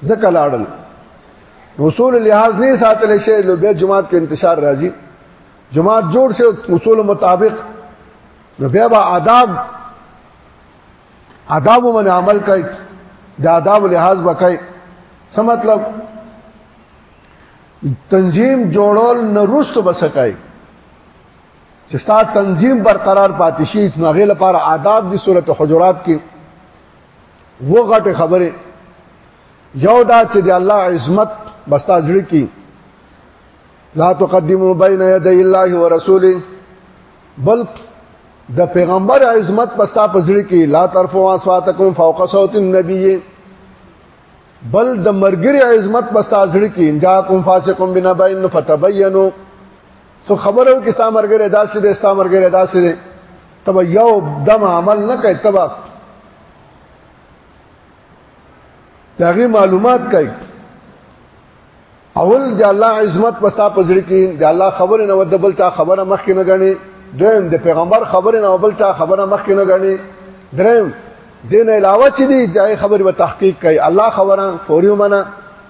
ځکه لاړل اصول لحاظ نه ساتل شي لو به جماعت کې انتشار راځي جماعت جوړ شي اصول مطابق نو بیا به آداب آداب باندې عمل کوي د آداب لحاظ وکړي څه مطلب تنظیم جوړول نه رسو بسکای چې ستا تنظیم برقرار پاتې شي نو هغه لپاره آداب دي سورته حجرات کې و غټه خبره یو دا چې د الله عظمت بستا ځړ کې لا تقدمو بین یدی الله ورسوله بلک د پیغمبر عظمت پستا پزړی کې لا ترفوا سواتکم فوق صوت النبی بل د مرګری عظمت پستا زړی کې انجا کوم فاسقم بنا بین فتبینوا سو خبرو کې ستا مرګره داسې ده ستا مرګره داسې ده تب یو دم عمل نه کوي تب داغي معلومات کوي اول د الله عظمت پستا پزړه کې د الله خبره نه ود بل چا خبره مخ کې نه غني دویم د پیغمبر خبره نه بل چا خبره مخ کې نه غني دریم دین علاوه چې دی د خبرې په تحقیق کوي الله خبره فوري منه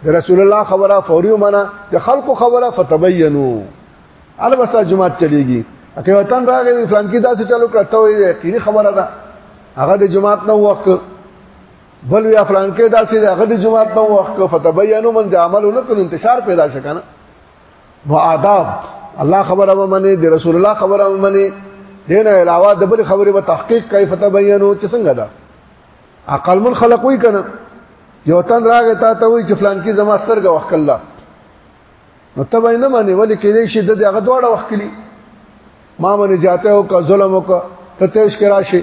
د رسول الله خبره فوري منه د خلکو خبره فتبینو البته جمعه چلیږي اته وطن راغی فلان کې داسې چلو کړته وي یقیني خبره ده هغه د جمعه نو وخت بل وی افلان کې داسې د غدي جماعت نو وخت کو فتبینو من د عمل نه کول انتشار پیدا شکنه نو آداب الله خبره ومني د رسول الله خبره ومني دین علاوه د بل خبره په تحقیق کوي فتبینو چې څنګه ده عقل من خلق وی کنه یو تن راغی تا ته وی چې فلان کې زما سترګه وخت الله نو ته نه مانی ولی کې دې شي د هغه دواړه وخت کلی ما باندې جاته او کا ظلم وک ته تیش کرا شي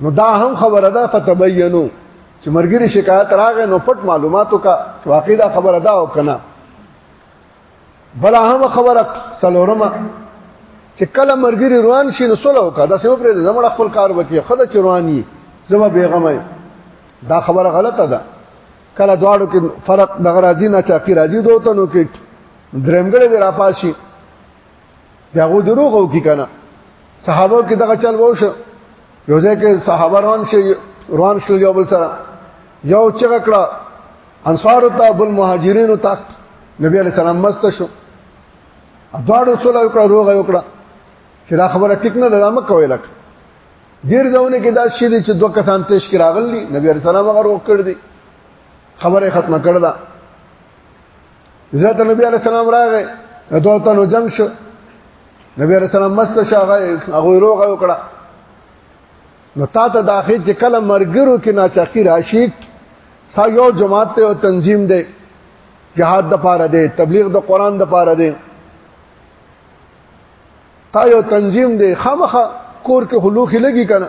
نو دا هم خبره ده فتبینو چې مرګري شکایت راغې نو پټ معلوماتو کا واقعي دا خبره ده او کنه بل هم خبره سلورمه چې کله مرګري روان شي نو سلو کا دا سم پرې زموږ خپل کار وکي خدای چې رواني زما بیغمه دا خبره غلطه ده کله دواړو کې فرق دغه راځي نه چاقي راځي دوته نو کې درمګړې دی را پاسي دا غو دروغ او کی کنه صحابه کې دغه چل وو شو یو ځکه صحابه روان شي روان شو یو بل سره یو چغه کړه انصار ته بل مهاجرین ته نبی علی سلام مست شو ادوارو سره یو کړه روغ یو کړه چې دا خبره ټیک نه ده ما کوي لکه ډیر ځونه کې دا شې دي چې دوه کسان تش کې راغلي نبی رسول الله هغه روک کړ دي خبره ختمه کړ دا زه ته نبی علی السلام راغې دوه ته نو جنگ شو نبی علی السلام مست شاغه هغه روغه وکړه نو تا ته داخې چې کله مرګرو کې ناچاقي راشي سا یو جماعت ته او تنظیم دی جهاد د پاره دی تبلیغ د قران د پاره دی تا یو تنظیم دی خامخه کور کې خلوخي لګي کنه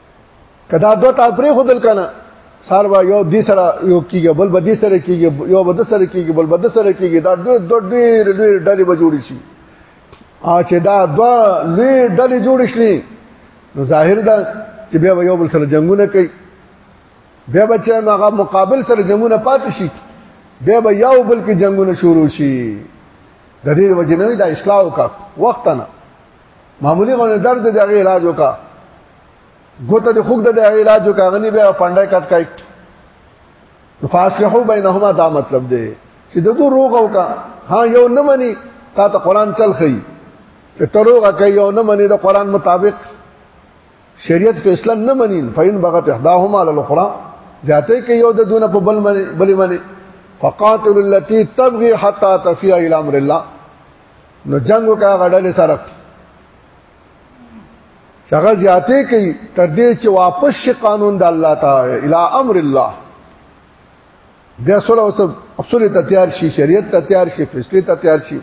کدا دوه تا پرې خودل کنه سار با یو دې سره یو کیږي بل بدې سره کیږي یو بد سره کیږي بل بد سره کیږي دا دوه دوه ډېر لوی ډلې به جوړې شي ا چې دا دوه لوی ډلې جوړې شي نو ظاهر ده چې بیا یو بل سره جنگونه کوي بیا به چې هغه مقابل سره جنگونه پاتې شي بیا به یو بل کې جنگونه شروع شي د دې وجه نه دا اصلاح وکړه وخت نه معمولی غو درد د هغه علاج وکا ګوته د خوګ د هغه علاج وکا غنی به پنده کټ کټ فاصلحو بینهما دا مطلب دی چې د دوه روغ او کا ها یو نه مني تا ته قران چل خي چې تروغه کوي یو نه مني د قران مطابق شریعت په اسلام نه مني فین بغت احداهما علی الاخرى ذاته کې یو د دونه په بل مني بلی مني فقاتل التي تبغي حتى تفيا الى امر الله نو جنگ وکا غړل سره شغه زیاته کوي تر دې چې واپس شي قانون د الله تعالی الی امر الله بیا سره اوس اصول ته تیار شي شریعت ته تیار شي فیصله ته تیار شي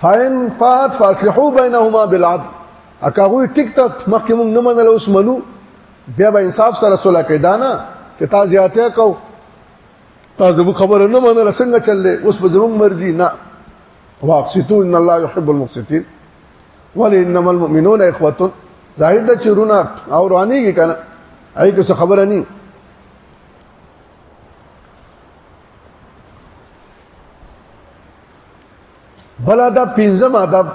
فاین فات فاصلحو بینهما بالعدل اکه غوی ټیک ټاک مخکې موږ نه منل اوس منو بیا به انصاف سره صلح کیدانه چې تا زیاته کو تاسو به خبره نه منله څنګه چللې اوس په زموږ مرزي نه واقسطو ان الله يحب المقسطين ولي انما المؤمنون اخوه ظاهر د چرونه او روانيږي کنه اې که څه خبره نه بل ادب پنځم ادب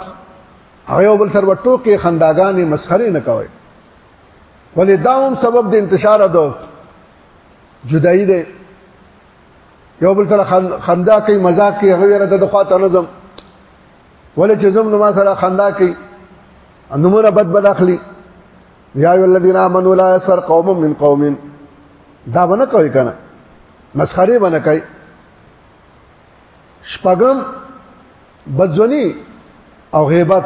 هغه بل سره ټوکې خنداګانې مسخره نه کوي ولې دا هم سبب د انتشار ده جدائی دی یو بل سره خندا کوي مزاق کوي هغه یره د خواته نظم ولې چې زم نو ما سره خندا کوي انمره بد بد اخلي یا ای الذین آمنوا لا یسر قوم من قوم دا ونه کوي کنه مسخره ونه کوي شپغم بدزونی او غیبت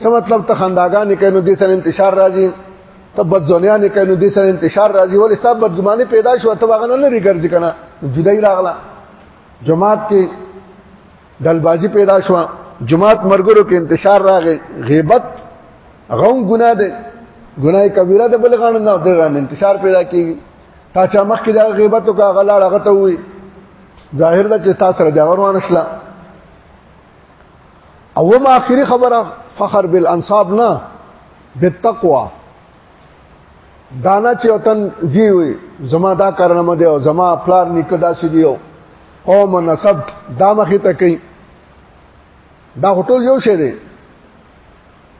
څه مطلب ته خنداګانې کینو د سره انتشار راځي ته بدځونیانې کینو د سره انتشار راځي ول حساب بدګمانه پیدا شو ته واغنه لري ګرځي کنه جدای راغله جماعت کې دلبازي پیدا شو جماعت مرګرو کې انتشار راغی غیبت غون ګناه ده ګناه کبیره ده بل غاڼه نه ده غاڼه انتشار پیدا کیږي تا چا مخ کې دا غیبت او کا غلاړه غته وي ظاهر ده چې تاسو را جوړونه شله او ما اخري خبره فخر بالانصاب نه بالتقوا دانا چې وطن جی وي زما دا کارنامه دی او زما پلار نیکه داسې دی او قوم نسب دا مخې ته کوي دا ټول یو شی دی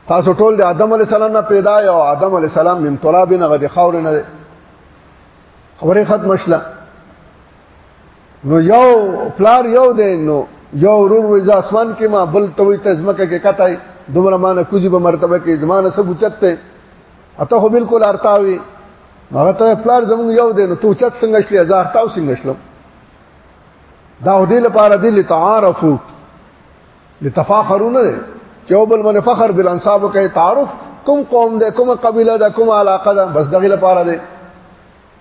تاسو ټول د آدم علی السلام نه پیدا یو آدم علی السلام من تراب نه غدي خاور نه خبره ختم شله نو یو پلار یو دی نو یو ورور وې ځاسمان کې ما بل توي تزمکه کې کتای دومره مانه کوزي په مرتبه کې زمانه سب اوچته اته خو بالکل ارتاوي هغه ته پلار زمون یو دی نو تو چت څنګه شلې هزار تاو څنګه شلم دا هدي لپاره دي لتعارفو لتفاخرون دي چې یو بل باندې فخر بل انصاب کوي تعارف کوم قوم ده کوم قبيله ده کوم علاقه ده بس دغه لپاره ده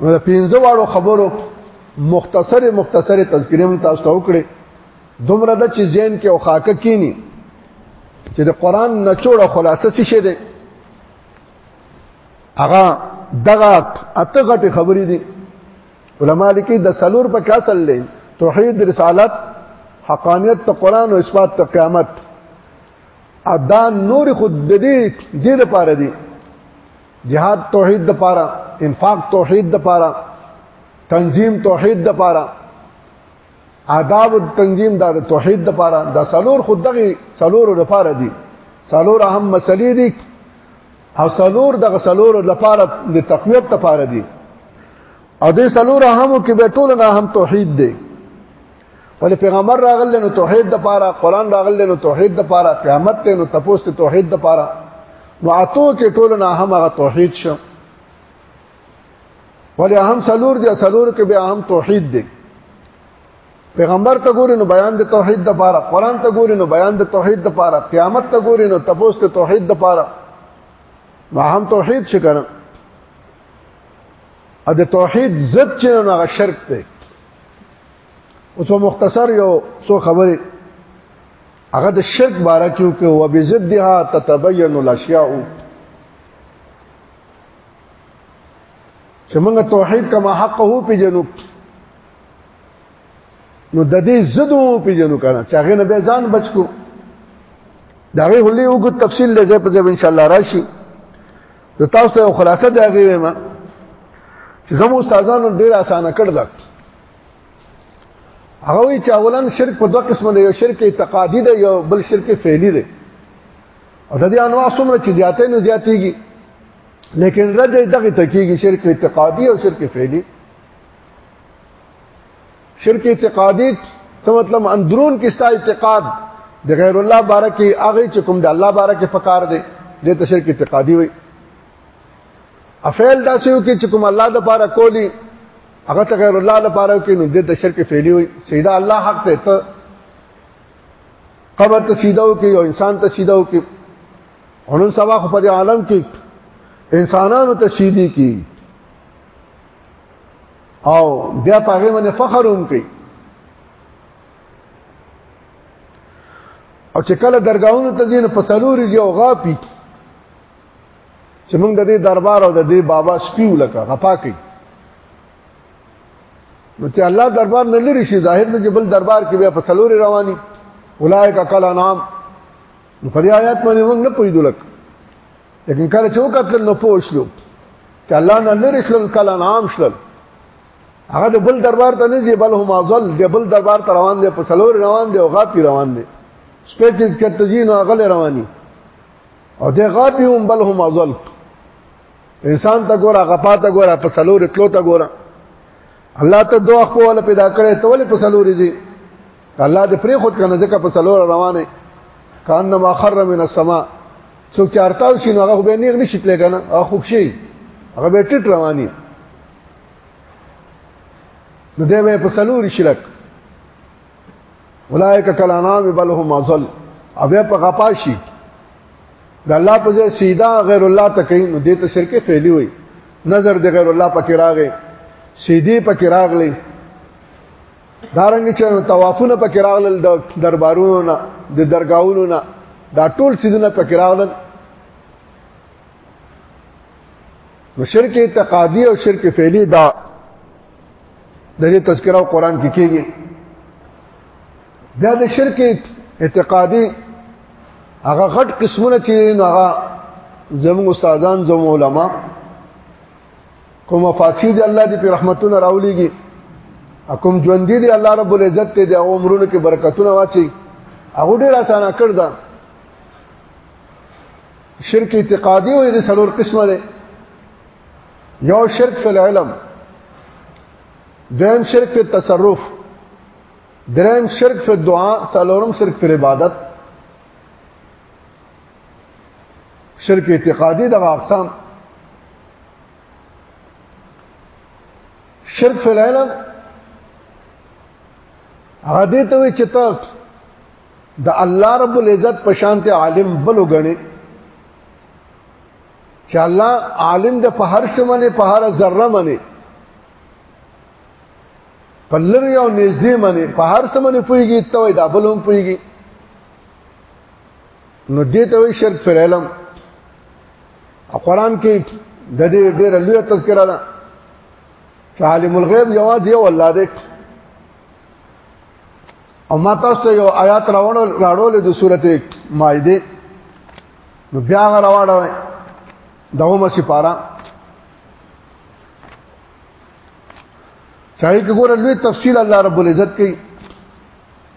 ول پینځه واړو خبرو مختصر مختصر تذکرې مون تاسو ته وکړي دومره د چې زین کې او خاکه کینی چې د قران نچوړه خلاصه څه شه ده هغه دغه اته غټي خبرې دي علما لیکي د سلور په کاسل لې توحید رسالت حقانیت ته قران او اثبات ته قیامت ادا نور خود د دې د لپاره دي جهاد توحید د پاره انفاق توحید د پاره تنظیم توحید د پاره آداب تنظیم دا د توحید د پاره دا سلور خود دغه سلور د پاره دي سلور اهم مسلې دي او سلور دغه سلور د پاره د تقویت د پاره دي او دې سلور اهمو کې به ټول نه اهم توحید دی ولې پیغمبر راغل نو توحید د پاره قران راغل نو توحید د پاره قیامت ته نو تپوس ته توحید د پاره نو اتو کې ټول نه هم هغه توحید شو ولې هم سلور دي سلور کې به هم توحید دي پیغمبر ته ګوري نو بیان د توحید د پاره قران ته ګوري نو بیان د توحید د پاره قیامت ته ګوري نو تپوس ته توحید د پاره ما هم توحید شي کنه ا د توحید ضد چې هغه شرک دی او څو مختصر یو څو خبرې هغه د شرک باره کې او کې او بزدها تتبين الاشیاء چې موږ توحید کما حق هو پیجنو نو د دې زدو پیجنو کنه چې هغه نه به ځان بچ کو دا غي هلي وګ تفصیل لږه په ان شاء الله راشي د تاسو ته خلاصه دی هغه ما چې زمو استادانو ډیر اسانه کړل هغه وی چې اولن شرک په دوه قسم دی یو شرک اعتقادي دی یو بل شرک فعلی دی او د دې انواع څومره چې زیاتې نه زیاتېږي لیکن رد دغه تکیږي شرک اعتقادي او شرک فعلی شرک اعتقادي څه مطلب اندرون کې ستا اعتقاد د غیر الله باره کې هغه چې کوم د الله باره کې فکر دی د تشرک اعتقادي وي افعال داسې یو کې چې کوم الله د باره کولی هغه ته غیر الله د باره کې نو د تشرک فعلی وي سیدا الله حق ته ته قبر ته سیدا او کې او انسان ته سیدا او کې هنن سوا خو په عالم کې انسانانو ته سیدی کې او بیا په هغه باندې فخر هم کوي او چې کله درگاہونو ته ځین په سلوري جو غاپي چې موږ د دې دربار او د دې بابا سپیو لکه غپا کوي نو چې الله دربار نه لري شي ظاهر نه جبل دربار کې بیا په سلوري رواني اولایک کلا نام نو په دې آیات باندې موږ نه پوهیدو لکه لیکن کله چې وکتل نو پوه شلو چې الله نه لري شل کله نام شل هغه د بل دربار ته نه ځي بل هم ازل د بل دربار ته روان دي په سلور روان دي او غاپي روان دي سپېڅ چې تزین او غل رواني او د غاپي هم بل هم ازل انسان ته ګوره غپا ته ګوره په سلور تلو ته ګوره الله ته دوه خپل پیدا کړي ته ولې په سلور دي الله دې پرې خود کنه ځکه په سلور روانه کانما خر من السما څوک چارتاو شي نو هغه به نیغ نشي تللی کنه هغه خوښ شي هغه به ټټ رواني نو دی به په سلوري شلک اولائک کلانام بل هم ازل او بیا په غپا شي د الله په ځای سیدا غیر الله ته کوي نو دې ته شرک فعلی وي نظر د غیر الله پکې راغې سیدی پکې راغلي دارنګ چې طوافونه پکې راغلل د دربارونو نه د درگاہونو نه دا ټول سيزونه پکې راغلل نو شرک اعتقادي او شرک فعلی دا د دې تذکرہ قرآن کې کېږي بیا د شرک اعتقادي هغه غټ قسمونه چې هغه زموږ استادان زموږ علما کوم فاصی دی الله دې په رحمتونو راولېږي کوم ژوند دی الله رب العزت ته د عمرونو کې برکتونه واچي هغه ډېر اسانه کړ دا شرک اعتقادي او د سلور قسمه ده یو شرک فی العلم دویم شرک فی التصرف دریم شرک فی الدعاء سلورم شرک فی العبادت شرک اعتقادي د اقسام شرک فی العلم هغه دې ته وي چې ته د الله رب العزت په شان ته عالم بل وګڼي چې الله عالم د په هر څه باندې په هر ذره باندې په لری او نږدې باندې په هر څه باندې پويږي ته وي دا بل هم پويږي نو دې ته وی شرک فی العلم قرآن کې د دې ډېر لوی تذکرہ ده چې عالم الغیب یواز یو الله دې او ما تاسو یو آیات راوړل راړول د سورته مائده نو بیا راوړل دغه سی پارا چاہیے کہ گور لوی تفصیل اللہ رب العزت کی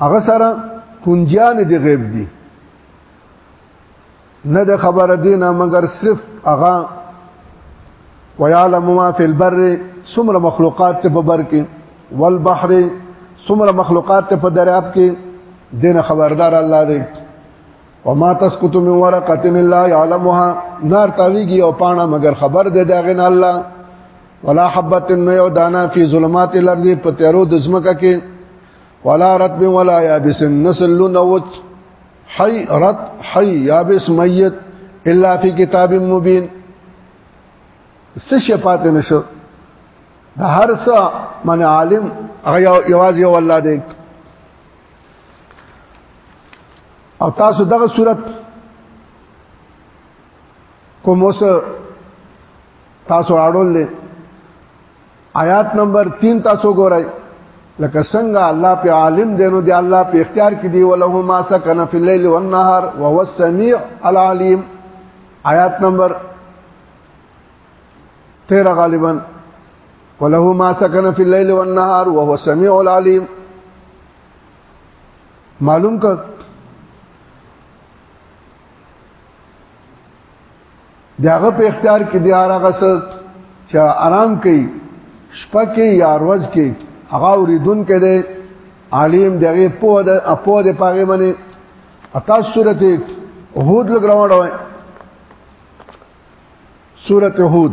هغه سره کنجان دی غیب دی نه د خبره دینه مګر صرف هغه ويعلم ما في البر سمر مخلوقات ته په بر کې والبحر سمر مخلوقات ته په دریاب کې دین خبردار الله دی وما تسقط من ورقه الا يعلمها نار تاویږي او پاڼه مگر خبر دی داغه نه الله ولا حبت نو دانا فی ظلمات الارض په تیرو د زمکه کې ولا رتب ولا يابس نسل نوت حي رت حي يابس ميت الا في كتاب مبين څه شفاعت نشو د هر څه من عالم هغه یواز یو الله دی او تاسو دغه صورت کوم اوس تاسو اړول آیات نمبر 3 تاسو ګورئ لکه څنګه الله په عالم دی نو دی الله په اختیار کې دی وله ما سکن فی الليل والنهار وهو السميع العليم آیات نمبر 13 غالبا وله ما سکن فی الليل والنهار وهو السميع العليم معلوم کړ داغه په اختیار کې دی هغه څه چې آرام کوي شپه کې یا ورځ کې هغه اوریدون کې دی عالم دغه په د اپو د پاګې باندې اتا سورته هود لګراوړو سورته هود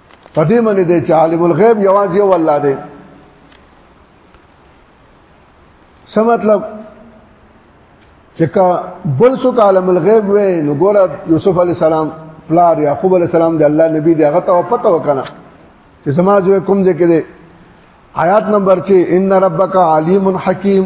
په دې باندې دی چې عالم الغیب یوازې یو الله دی څه مطلب چې کا بل څوک عالم الغیب وې نو ګوره یوسف علی السلام پلار یعقوب علی السلام دی الله نبی دی هغه ته پته وکنه چې سماج کوم ځکه دی آیات نمبر 6 ان ربک علیم حکیم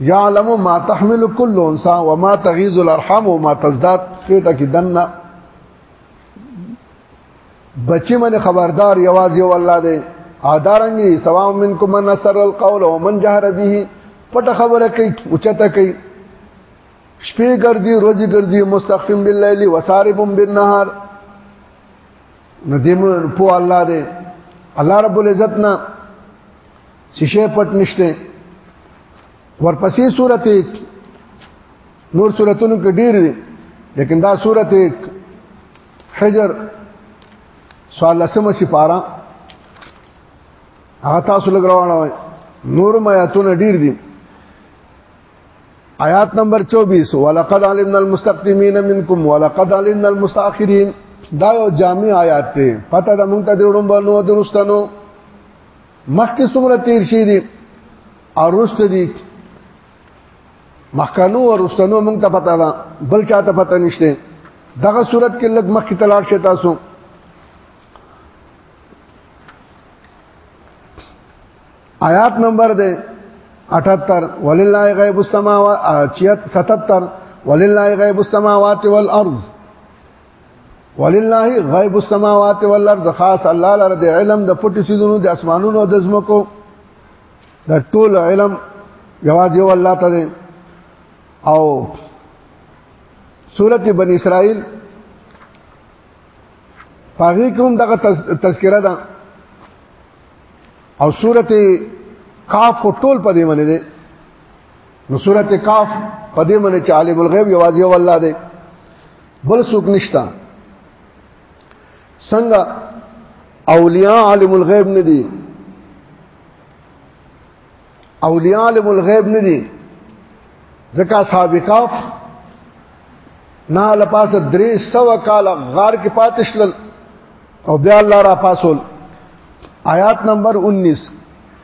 یعلم ما تحمل كل انثى وما تغيظ الارحام وما تزداد کېټه کې دنه بچی من خبردار یوازې والله دې ادارنګي سوا منکم من سر القول ومن جهر به پټه خبره کوي اوچته کوي شپې ګرځي ورځې ګرځي مستخفم بالليل وساربم بالنهار ندیم په الله دې الله رب العزت نه څه شی پټ نشته ورپسې سورته نور سوراتونو کې ډېر دي لیکن دا سورته حجر سوال لسمه سپاره هغه تاسو لګراوړل نور میاتونه ډېر دي آیات نمبر 24 ولقد علمنا المستقدمين منكم ولقد علمنا المستاخرين دا یو جامع آیات دی پته د مونږ ته د وړم بنو درستنو مخکې څومره تیر شي دي او رست دي مخکانو او رستنو موږ ته پتا ده بل چاته پتا نشته دغه صورت کې لږ مخکې تلار شي تاسو آیات نمبر دے 78 وللہ غیب السماوات 77 وللہ غیب السماوات والارض ولله غیب السماوات والارض خاص الله لره د علم د پټ سیدونو د اسمانونو او د زمکو د ټول علم یوازې الله ته دی او سورته بنی اسرائیل پاغي کوم دغه تذکرہ ده او سورته کاف ټول په دې باندې نو سورته کاف په دې باندې چې عالم الغیب یوازې یو الله دی بل څوک نشتا څنګه اولیاء عالم الغیب نه دي اولیاء عالم الغیب نه دي ځکه اصحاب کاف نه لپاس درې سو کال غار کې پاتشل او بیا الله را پاسول آیات نمبر 19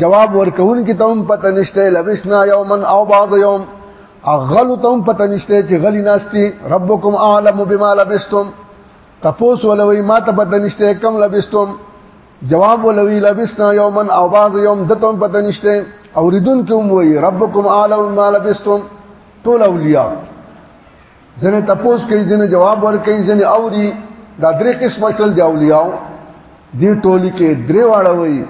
جواب ورکون کی تم پته نشته لبسنا یوما او بعض یوم اغلو تم پته نشته چې غلی ناشتي ربکم اعلم بما لبستم تپوس ولوي ما ته پته نشته کم لبستم جواب ولوي لبسنا یوما او بعض یوم دتم پته نشته اوریدون کوم وی ربکم اعلم بما لبستم ټول اولیاء ځنه تپوس کوي ځنه جواب ور کوي ځنه اوري دا درې قسمه چل دی اولیاء دی ټولی کې درې واړه وي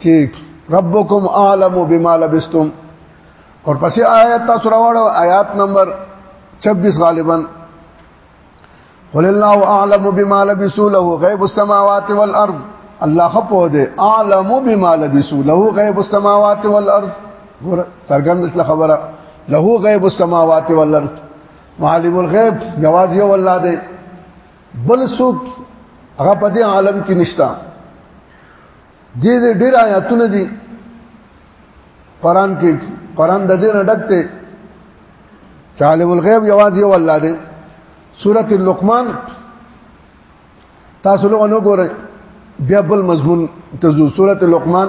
چې ربکم عالم بما لبستم اور پسې آیات تاسو راوړو آیات نمبر 26 غالبا قل الله اعلم بما لبسوا له غيب السماوات والارض الله خپو دې عالم بما لبسوا له غيب السماوات والارض ګور سرګن مثل خبره له غیب السماوات والارض عالم الغیب جواز یو الله دی بل څوک هغه په دې عالم کې نشتا دې دې ډېر آیاتونه دي قران کې قران د دې نه ډکته عالم الغیب جواز یو الله دی سورۃ اللقمان تاسو له نو ګورئ بیا بل مضمون ته سورۃ اللقمان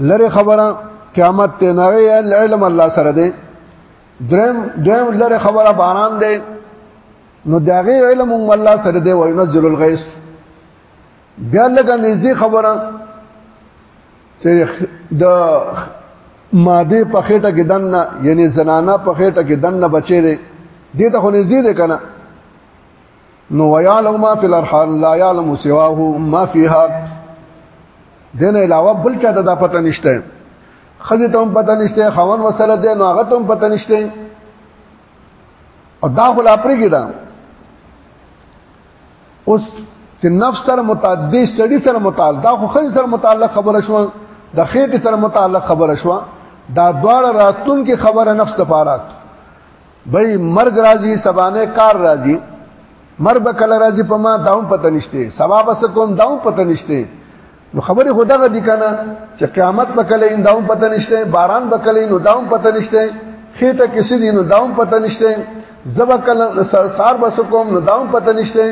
لره خبره قیامت ته نه علم الله سره دی درم درم لره خبره باران دی نو داغه علم هم الله سره دی وای نزل الغیث بیا لګه نږدې خبره چې د ماده په خېټه کې دنه یعنی زنانه په خېټه کې دنه بچی دی دې ته خو نږدې ده کنه نو ویعلم ما فی الارحام لا یعلم سواه ما فیها دین علاوه بل چا ته دا پته نشته خزه ته هم پته نشته خوان وسره دی نو هغه ته هم پته نشته او دا خلا پرګی دا اوس چې نفس سره متعدی سړی سره متعلق دا خو خزه سره متعلق خبره شو د خېټه سره متعلق خبره شو دا دواړه راتلونکي خبره نفس ته پاره بای مرګ راځي سبانه کار راځي مر به کله راځي په ما داوم پته نشته سبا بس کوم داوم پته نشته نو خبره خدا غدي کنه چې قیامت به کله ان داوم پته نشته باران به کله نو داوم پته نشته خېټه کسی دي نو داوم پته نشته زبا کله سار بس کوم نو داوم پته نشته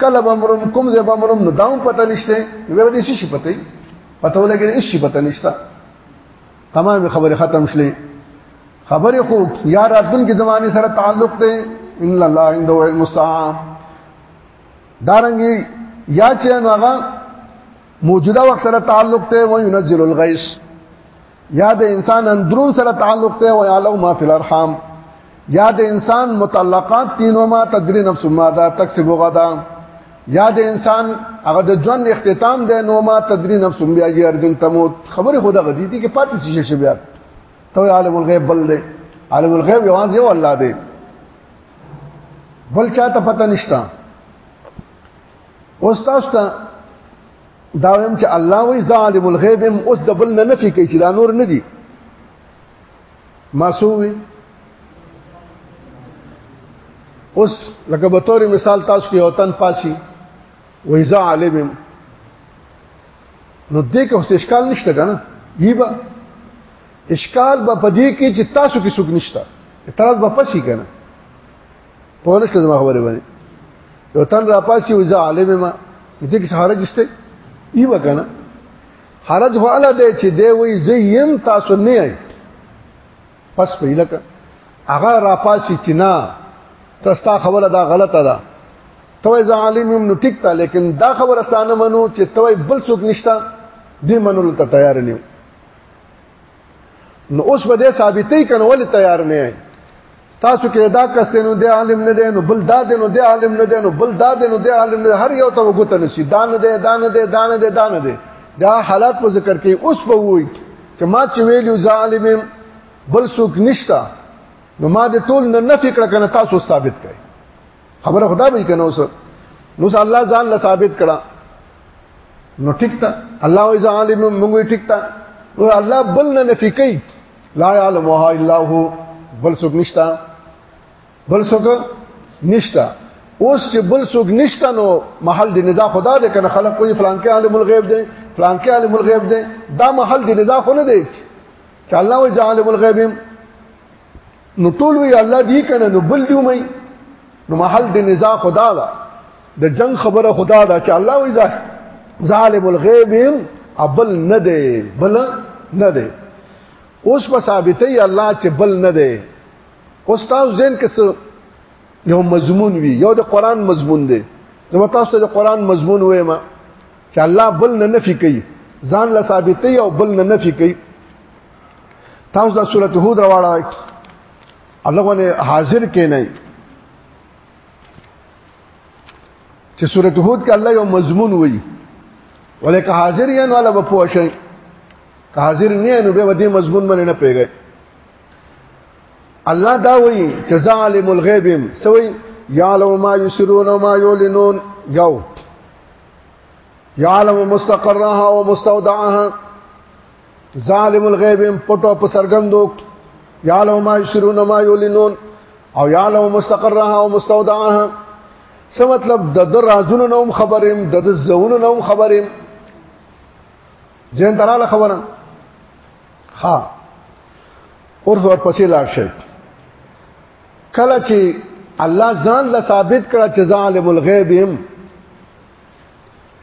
کله بمرم کوم زه بمرم نو داوم پته نشته نو به دې شي پته پته ولګي شي پته نشته تمام خبره ختم شلې خبره خو یا راتلونکي زمانه سره تعلق دی ان الله عنده علم الساعه دارنګي یا چې هغه موجوده وخت سره تعلق دی و ينزل الغيث یا د انسان اندرون سره تعلق دی و يعلم ما في الارحام یا د انسان متعلقات تینو ما تدری نفس ما دا تکسب غدا یا د انسان هغه د ژوند اختتام دی نو ما تدری نفس بیا یې ارزن تموت خبره خدا غدي دي کې پاتې شي شي بیا ته عالم الغیب بل دی عالم الغیب یوازې یو الله دی بل چاته پته نشتا اوس تاسو ته دا ویم چې الله وی ظالم الغیب اوس د بل نه نفي کوي چې دا نور نه دي ما سووي اوس لکه به تور مثال تاسو کې یو تن پاسي وایزا عالم نو دې کې اوس اشکال نشته کنه یبا اشکال به پدې کې چې تاسو کې څوک نشته اعتراض به پسی کنه په نشته زما خبره باندې یو تن را پاسي وایزا عالم ما دې کې سهارج شته یبا کنه حرج هو الا دی چې دی وی زیم تاسو نه یې پس په لکه هغه را پاسي چې نه تستا خبره دا غلطه ده توې ظالم هم نو ټیک تا لیکن دا خبره ستانه منو چې توې بل څوک نشتا دې منول ته تیار نه نو اوس به دې ثابتې کنه ولې تیار نه یې تاسو کې دا کس نو دې عالم نه دی نو بل دا دې نو دې عالم نه دی نو بل دا دې نو دې عالم نه هر یو ته وګته نشي دان دې دان دې دان دې دان دې دا حالات په ذکر کې اوس به وای چې ما چې ویلو ظالم بل څوک نشتا نو ما دې ټول نه نفي کړ کنه تاسو ثابت کړئ خبره خدا به کنه اوس نو الله ځان له ثابت کړه نو ټیک تا الله وایي عالم موږ ټیک تا نو الله بل نه نفي کوي لا يعلم وها الا هو بل څوک نشتا بل څوک نشتا اوس چې بل څوک نشتا نو محل د نزاع خدا دې کنه خلک کوئی فلان کې عالم الغیب دی فلان کې عالم الغیب دی دا محل د نزاع خو نه دی چې الله وایي عالم الغیب نو ټول وی الله دی کنه نو بل دیو مې نو محل د نزاع خدا دا د جنگ خبره خدا دا چې الله وی ځه ظالم الغیب ابل نه دی بل نه دی اوس په ثابتې الله چې بل نه دی اوس تاسو ځین کې یو مضمون وی یو د قران مضمون دی زما تاسو ته د قران مضمون وایم چې الله بل نه نفي کوي ځان لا ثابتې او بل نه نفي کوي تاسو د سورته هود راوړای اللهونه حاضر کې نه چې سورته هود کې الله یو مضمون وایي ولیک حاضر یې نو الله په پوښي که حاضر نه نو به دې مضمون باندې نه پیږي الله دا وایي چې ظالم الغیب سوي یعلم ما یسرون و ما یعلنون یو یعلم مستقرها و مستودعها ظالم الغیب پټو په سرګندو یعلم ما یسرون ما یعلنون او یعلم مستقرها او مستودعها څه مطلب د در رازونو نوم خبرم د د زونو نوم خبرم ځین تراله خبره ها اور ور پسې لاړ شي کله چې الله ځان له ثابت کړه چې ظالم الغیب هم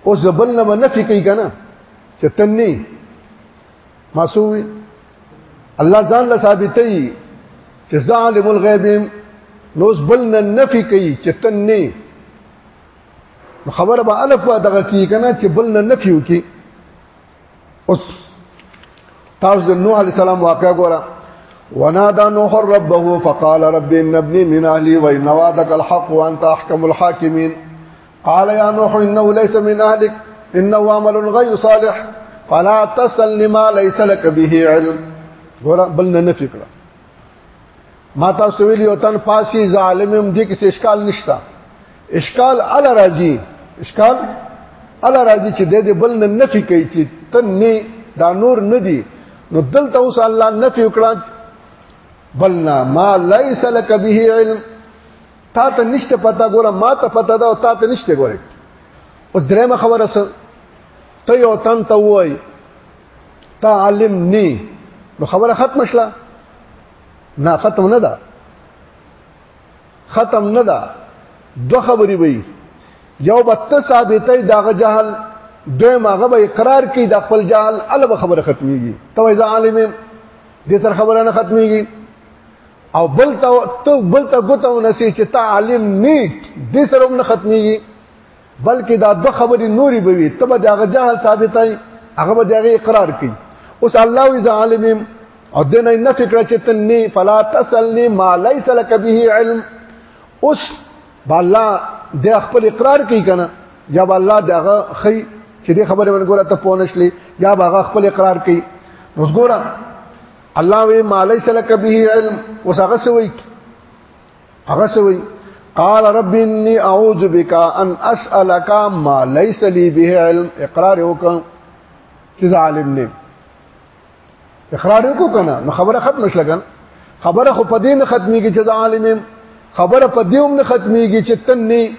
اوس بل نه نفي کوي کنه چې تني معصوم الله ځان له ثابتې چې ظالم الغیب نوس بل نه نفي کوي چې تني خبره به الف دغه کی کنه چې بل نه نفي وکي اوس تاسو د نوح علی السلام واقع ګوره ونادى نوح ربه فقال رب ان ابني من اهلي وان وعدك الحق وانت احكم الحاكمين قال يا نوح انه ليس من اهلك انه عمل غير صالح فلا تسل لما ليس لك به علم ګوره بل نه نفي ما تاسو ویلی او تن پاسی ظالمم دې کې اشکال نشتا اشکال ال راضی اشکال ال راضی چې د دې بل نه نفي کوي چې تن نه دا نور نه دی نو دلته اوس الله نفي وکړه بلنا ما ليس لك به علم تا ته نشته پتا ګوره ما ته پتا دا او تا ته نشته ګوره اوس درېمه خبره سره ته یو تن ته وای تا عالم نی نو خبره ختم شله نه ختم نه ده ختم نه ده دو خبرې وي یو به ته ثابتې دغه جهل دوی ماغه به اقرار کوي د خپل جهل الوب خبره ختميږي ته وایي عالم دې سر خبره نه ختميږي او بل ته بل ته ګوتو نسی چې تا عالم نیک دې سره هم نه ختميږي بلکې دا د خبرې نوري به وي تبه دغه جهل ثابتای هغه به دغه اقرار کوي اوس الله وی ظالم او دنه نه فکر چې تني فلا تسلني ما ليس لك به علم اوس بالا د خپل اقرار کوي کنه یا بالا دغه خي چې دې خبره من ګوره ته پونشلې یا باغه خپل اقرار کوي نو ګوره الله وی ما ليس لك به علم اوس هغه سوي هغه سوي قال رب اني اعوذ بك ان اسالك ما ليس لي به علم اقرار وکم چې عالم نه اقرار وکړو کنه نو خبره ختم شله کنه خبره خو په دې نه ختميږي چې عالم خبره په دې هم نه ختميږي چې تن نه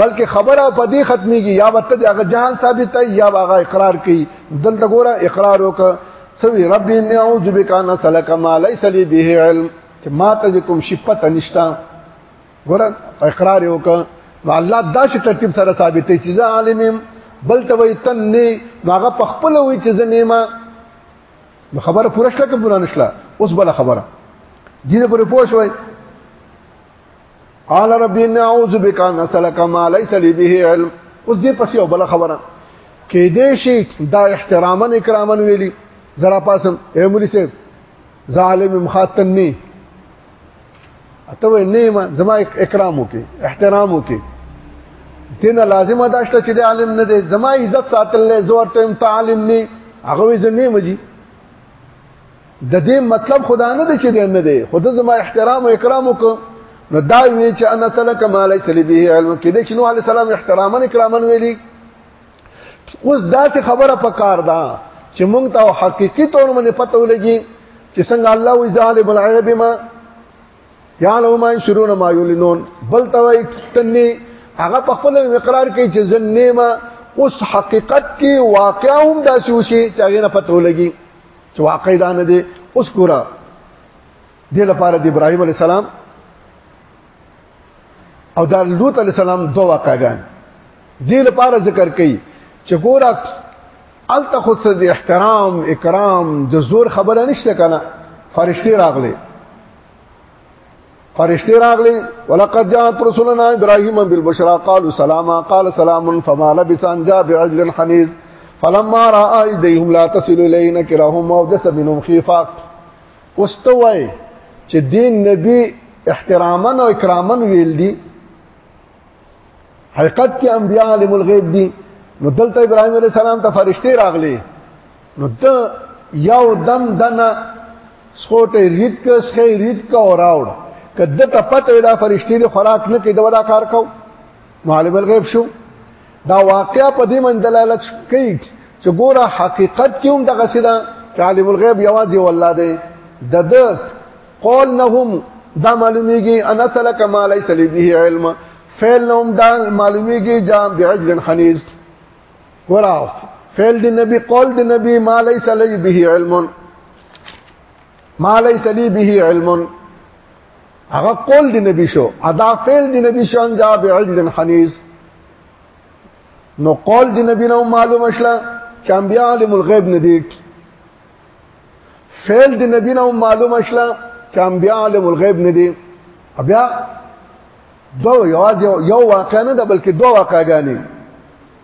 بلکې خبره په دې ختميږي یا وته د هغه جهان ثابت دی یا هغه اقرار کوي دلته ګوره اقرار وکړه سوي رب اني اعوذ بك ان اسالك ما ليس لي به علم چې ما ته کوم شي پته نشتا ګور اقرار یو ک نو الله دا چې ترتیب سره ثابتې چې زه عالم بل ته وي تن نه هغه په خپل وي چې زه نیمه نو خبره پوره شله که پوره نشله اوس بل خبره دې نه پوره پوه شوي قال رب ان اعوذ بك ان اسالك ما ليس لي به علم اوس دې پسې او بل خبره کې دې شي دا احتراما اکراما ویلي زرا پاسم اے مولوی صاحب ظالم مخاتن نه اته وې نه ما زما اکرام وکي احترام وکي دینه لازمه ده چې د عالم نه دی زما عزت ساتل له زور ته تعلم نه هغه وې زنه مجي د دې مطلب خدا نه دی چې دی نه دی خود زما احترام او اکرام وکړ نو دا وی چې انا سلک ما ليس لي به علم کې د شنو علي السلام احتراما اکراما ویلي اوس داسې خبره پکار ده چې مونږ ته حقيقي تور باندې پته ولګي چې څنګه الله وی ظالم العیب ما یعلم ما شرون ما یلنون بل توي تني هغه په خپل اقرار کوي چې زنه ما اوس حقیقت کې واقعا هم داسې وشي چې هغه نه پته ولګي چې واقع دا نه دي اوس ګوره د لپاره د ابراهيم عليه السلام او دا لوط علی السلام دوه واقعګان دې لپاره ذکر کړي چې ګورات الته خود څه د احترام اکرام د زور خبره نشته کنه فرشتي راغلي فرشتي راغلي ولقد جاءت رسلنا ابراهيم بالبشرى قالوا سلاما قال سلام فما لبث ان جاء بعجل حنيز فلما راى ايديهم لا تصل اليه نكرهم وجس منهم خيفا اوس ته وای چې دین نبی احتراما او اکراما ویل دي حقیقت کې انبیاء عالم الغیب دي نو دلته ابراهيم عليه السلام ته فرشتي راغلي نو ته یو دم دنه سخوټه رید ک سخې رید ک او راوړ کده ته پته دا فرشتي د خوراک نه کې دا کار کو معلم الغیب شو دا واقعیا په دې من دلالت کوي چې ګوره حقیقت کې هم دغه سیدا چې عالم الغیب یوازې والله دی د د قول نه هم دا معلومیږي انا سلک ما ليس لي به علم فعل نه هم دا معلومیږي جام بعجل حنیز ورا فعل دی نبی قول دی نبی ما ليس لي به علم ما ليس لي به علم هغه قول دی نبی شو ادا فعل دی نبی شو ان جاء بعجل حنیز نو قول دی نبی نو معلوم شله چې انبیاء عالم الغیب نه دي فعل دی نبی نو معلوم شله چې انبیاء عالم الغیب نه دي بیا دو یواز یو واقع نه ده بلکې دو واقعګانی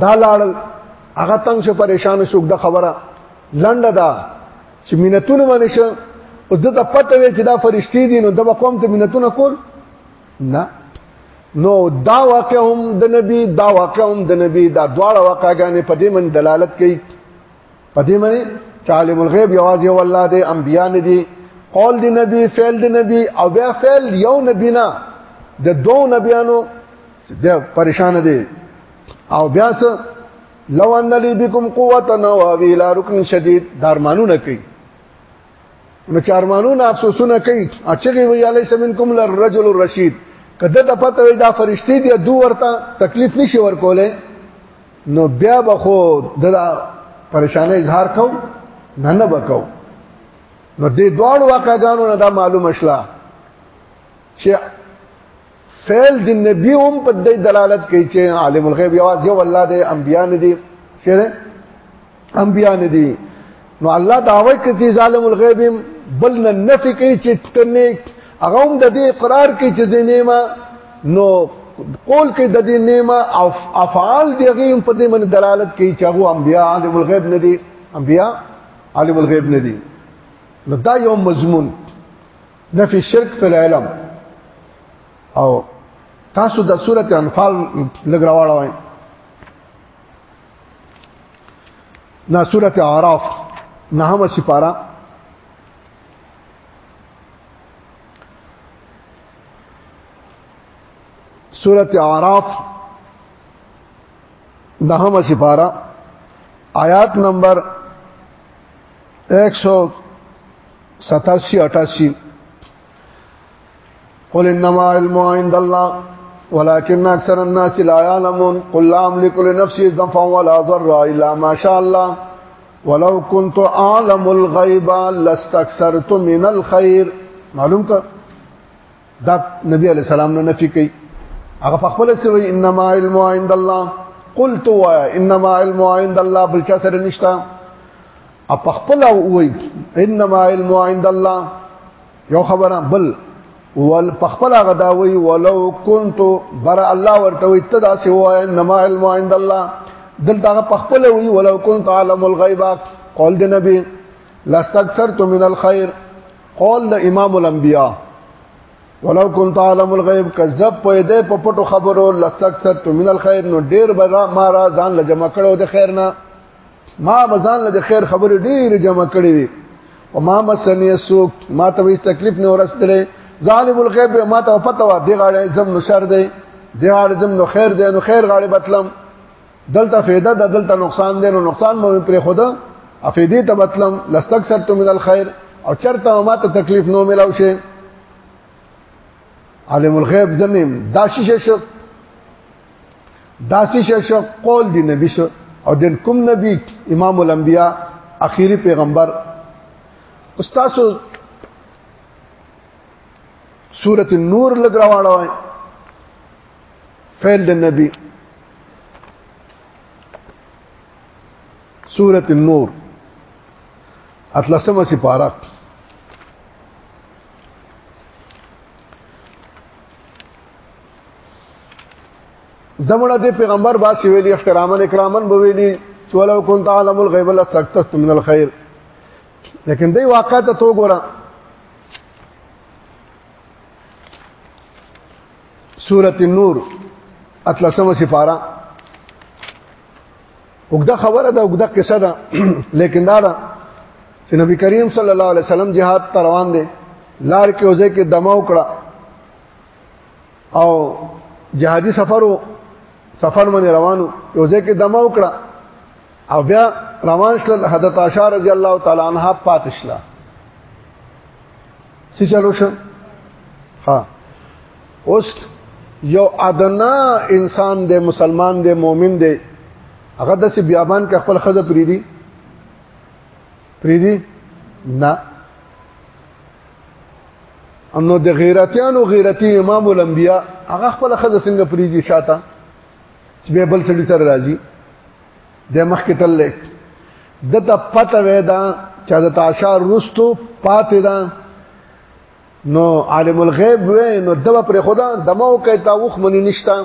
دا لاړل هغه تنگ شو پریشان شو د خبره لنډه ده چې مینتونه باندې شو اوس د ته پته وي چې دا فرشتي دي نو د قوم ته مینتونه کول نه نو دا واقع هم د نبی دا واقع هم د نبی دا دواړه واقعګانې په دې من دلالت کوي په دې معنی چې عالم الغیب یوازې یو الله دی انبیا نه دي قول دی نبی فعل دی نبی او بیا فعل یو نبی نه د دوه نبیانو د پریشان دي او بیا څه لو ان لی بكم قوتنا واوی لا رکن شدید دارمانونه کوي نو چارمانونه افسوسونه کوي اچغي وی علی سمنکم للرجل الرشید کده ته پته وي دا فرشتي دي دوه ورته تکلیف نشي ورکوله نو بیا به خو د پریشانه اظهار کو نه نه وکاو نو دې دوړ واقعګانو نه دا معلومه شله چې فعل د نبی هم په دې دلالت کوي چې عالم الغیب یواز یو الله د انبیا نه دي شره انبیا نه دي نو الله داوي کوي چې عالم الغیب بل نه نفي کوي چې کنه هغه هم د دې اقرار کوي چې زینما نو قول کې د دې نیمه او افعال دی هغه په دې من دلالت کوي چې هغه انبیا عالم الغیب نه دي انبیا عالم الغیب نه دي نو دا یو مضمون نفي شرک فی العلم او تاسو د سوره انفال لګراواړه وای نا سوره اعراف نهمه سپاره سوره اعراف نهمه سپاره آیات نمبر 100 88 قل انما علم عند الله ولكن اكثر الناس لا يعلمون قل لا املك لنفسي ضرا ولا ضرا الا ما شاء الله ولو كنت اعلم الغيب لاستكثرت من الخير معلوم کا دا نبی علیہ السلام نفی کی اگر هغه سے سوي انما علم عند الله قلت وایا انما علم عند الله بل نشتا اپ خپل وای انما علم عند الله یو خبره بل ول پخپل غدا وی ولو كنت بر الله ورته وی تدا سی وای انما علم عند الله دلته پخپل وی ولو كنت عالم الغیب قول د نبی لاستكثرت من الخير قول د امام الانبیاء ولو كنت عالم الغيب کذب په دې په پټو خبرو لستکثر من الخير نو ډیر به ما را ځان لجمع کړو د خیر نه ما بزان له خیر خبرې ډېر جمع کړې وي او ما مسنی سوق ما ته هیڅ تکلیف نه ورسېدلې ظالم الغیب ما ته پته و دی غاړې زم نو شر دی دی غاړې زم نو خیر دی نو خیر غاړې بتلم دلته فایده د دلته نقصان دی نو نقصان مو پر خدا افیدی ته بتلم لستکثرت من الخير او چرته ما ته تکلیف نو ملاو شي عالم الغیب زنیم دا شیشه شو دا شیشه شو قول دی نبی شو او دین کوم نبی امام الانبیاء اخیری پیغمبر استاد سورۃ النور لګراواړه وای فعل د نبی سورۃ النور اتلسمه سپاره زموږ د پیغمبر باسی ویلي احتراما اکراما به ویلي ولو كنت عالم الغيب لسكتت من الخير لیکن دی واقع ته تو ګوره سورۃ النور اتلسمه سفاره وګدا خبره ده وګدا قصه ده لیکن دا ده چې نبی کریم صلی الله علیه وسلم jihad ته روان دي لار کې وځي کې دمه وکړه او جهادي سفرو سفر باندې روانو وځي کې دمه وکړه او بیا روان شل حضرت عائشہ رضی الله تعالی عنها پاتشلا سی چلو شو ها اوس یو ادنا انسان دی مسلمان دی مؤمن دی هغه د سی بیابان کې خپل خزه پریدي پریدي نه انو د غیرتیانو غیرتی امام الانبیاء هغه خپل خزه څنګه پریږي شاته چې به بل سړي سره راځي د مخ کې تل لیک دته پته وې دا چې د تاشار رستو پاتې ده نو عالم الغیب وې نو دوا پر خدا دمو کې تا وخ منی نشتا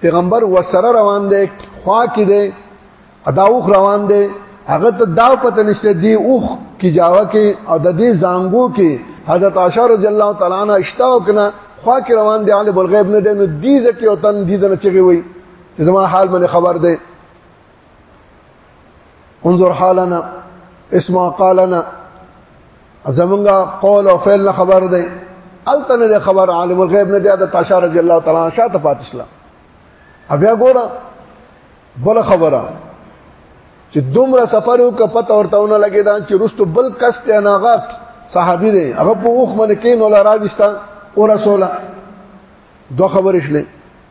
پیغمبر وسره روان دی خوا کې دی ادا وخ روان دی هغه ته دا پته نشته دی اوخ کی جاوا کې او د دې زنګو کې حضرت عائشہ رضی الله تعالی عنها اشتاو کنا خوا کې روان دی عالم الغیب نه دی نو دې ځکه او تن دې نه چغي وي چې زما حال باندې خبر دی انظر حالنا اسم قالنا زمونږه قول او فعل نه خبر دی الته نه خبر عالم الغیب نه دی د تاشا رضی الله تعالی عنہ شاته پاتشلا بیا ګوره بل خبره چې دومره سفر وک پته ورتهونه لګی دا چې رستو بل کس ته ناغات صحابي دی هغه په وخت باندې کین ولا راځتا او رسوله دوه خبرې شلې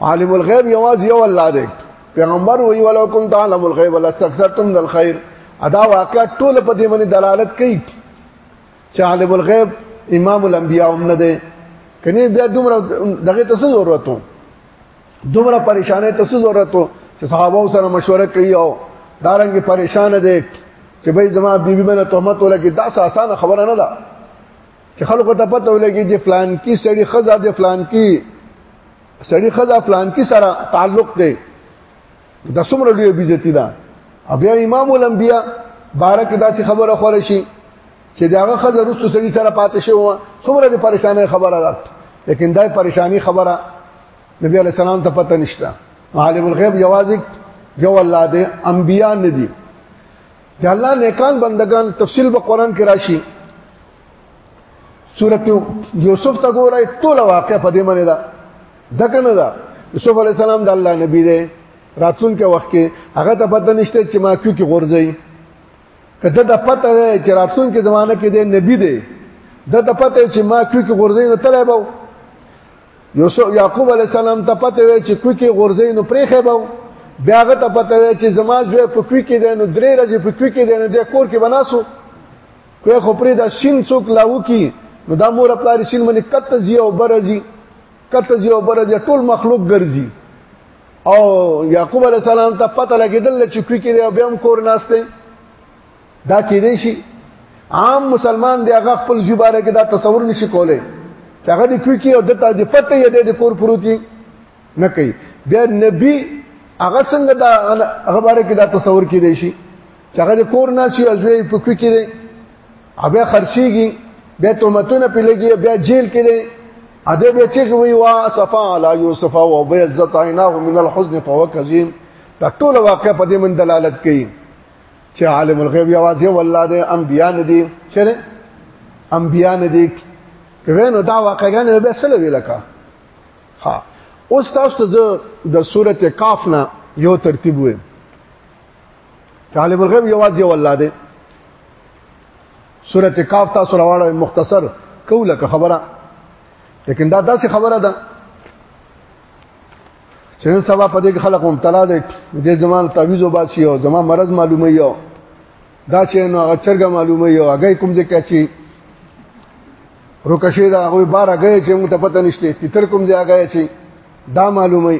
عالم الغیب یواز یو الله دی پیغمبر وی ولو کنت عالم الغیب ولا استكثرتم من الخير ادا واقع ټول په دې باندې دلالت کوي چې عالم الغیب امام الانبیاء هم نه دی کني بیا دومره دغه ته څه ضرورت وو دومره پریشانه ته څه ضرورت وو چې صحابه سره مشوره کوي او دارنګ پریشان دي چې بھائی زما بیبي باندې تهمت ولګي دا اسانه خبره نه ده چې خلکو ته پته ولګي چې فلان کی سړی خزا د فلان کی سړی خزا فلان کی سره تعلق دی د څومره لوی بیزتی ده بیا امام الانبیاء بارک داسې خبره خوره شي چې داغه خزه رسو سړي سره پاتې شي و څومره د پریشانې خبره ده لیکن دا پریشانی خبره نبی علی السلام ته پته نشته عالم الغیب یوازې یو الله دې انبیا ندي د الله نیکان بندگان تفصیل په قران کې راشي سورت یوسف ته ګورای ټول واقع په دې باندې ده دکه نه ده یوسف علی السلام د الله نبی دی راتلونکي وخت کې هغه ته پته نشته چې ما کیو کې غورځي کله د پته ده چې راتلونکي زمانه کې د نبی دی د د پته چې ما کیو کې غورځي نه تلای باو یوسف یعقوب علی السلام ته پته وی چې کوی کې غورځې نو پرېخه به بیا غ ته پته وی چې زما زوی په کوی کې دی نو درې ورځې په کوی کې دی نو د کور کې بناسو کوی خو پرې دا شین څوک لاو کی نو دا مور خپل شین منی کته زی او برزی کته زی او برزی ټول مخلوق ګرځي او یعقوب علی السلام ته پته لګیدل چې کوی کې دی بیا هم کور ناشته دا کې دی شي عام مسلمان دی هغه خپل جباره کې دا تصور نشي کولای چې هغه د کوي کې او د تاج پته یې د کور پروتي نه کوي بیا نبی هغه څنګه دا هغه باره کې دا تصور کې دی شي چې هغه د کور نه شي او ځوی په کوي کې دی بیا خرشيږي بیا تهمتونه پیلږي بیا جیل کې دی اده به چې وی وا صفا علی یوسف او بیزت عیناه من الحزن فوق عظیم دا ټول واقع په دې من دلالت کوي چې عالم الغیب یوازې والله دې انبیا نه دي چیرې انبیا نه دي وینو دا واقعا نه به سره ویلکا ها اوس تاسو ته د سورته کاف نه یو ترتیب وې عالم الغیب یوازې والله دې سورته کاف تاسو راوړل مختصر کوله خبره لیکن دا داسې خبره ده چې نن سبا په دې خلک هم تلا دي د زمان تعویز وباسي او زما مرض معلومه یو دا چې نو هغه چرګه معلومه یو هغه کوم ځای کې چې روکشه دا هغه بار هغه چې موږ ته پته نشته تر کوم ځای هغه چې دا معلومه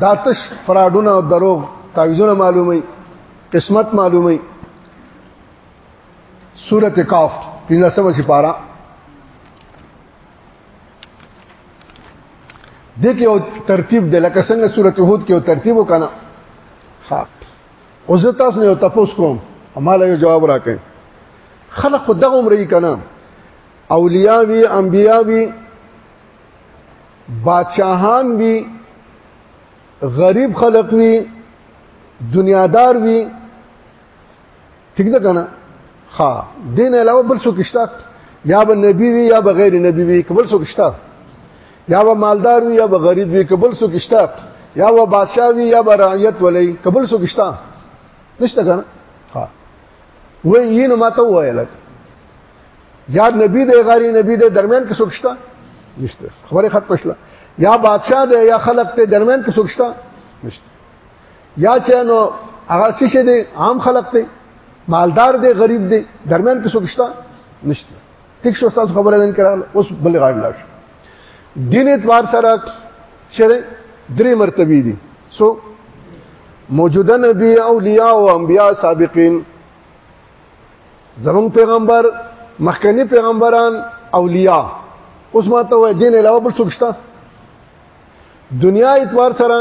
دا تش فراډونه او دروغ تعویزونه معلومه قسمت معلومه سورته کاف 15 سپاره دغه یو ترتیب دی لکه څنګه سورته هود کې یو ترتیب وکنه ها او زه تاسو نه یو تاسو کوم مال یو جواب راکړئ خلق خود دغه عمر یې کنه اولیاء وی انبیاء وی بادشاہان وی غریب خلق وی دنیادار وی ٹھیک ده کنه ها دین علاوه بل څه کشته یا به نبی وی یا به غیر نبی وی کبل څه کشته یا به مالدار وی یا به غریب وی کبل څه کشته یا به بادشاہ وی یا به رعیت ولې کبل څه کشته نشته کنه ها وې یې نو ماته وایل یا نبی د غیر نبی د درمیان کې څه کشته نشته خبره ختم شله یا بادشاہ دی یا خلق ته درمیان کې څه کشته نشته یا چې نو هغه شیشه دي عام خلق دي مالدار دي غریب دي درمیان کې څوک شته نشته ټیک شو تاسو خبره نه کړل اوس بل غاړ لاړ دین اعتبار سره شرع درې مرتبه دي سو موجوده نبی اولیاء او انبیاء سابقین زمون پیغمبر مخکنی پیغمبران اولیاء اوس ماته وای دین علاوه بل څه شته دنیا اعتبار سره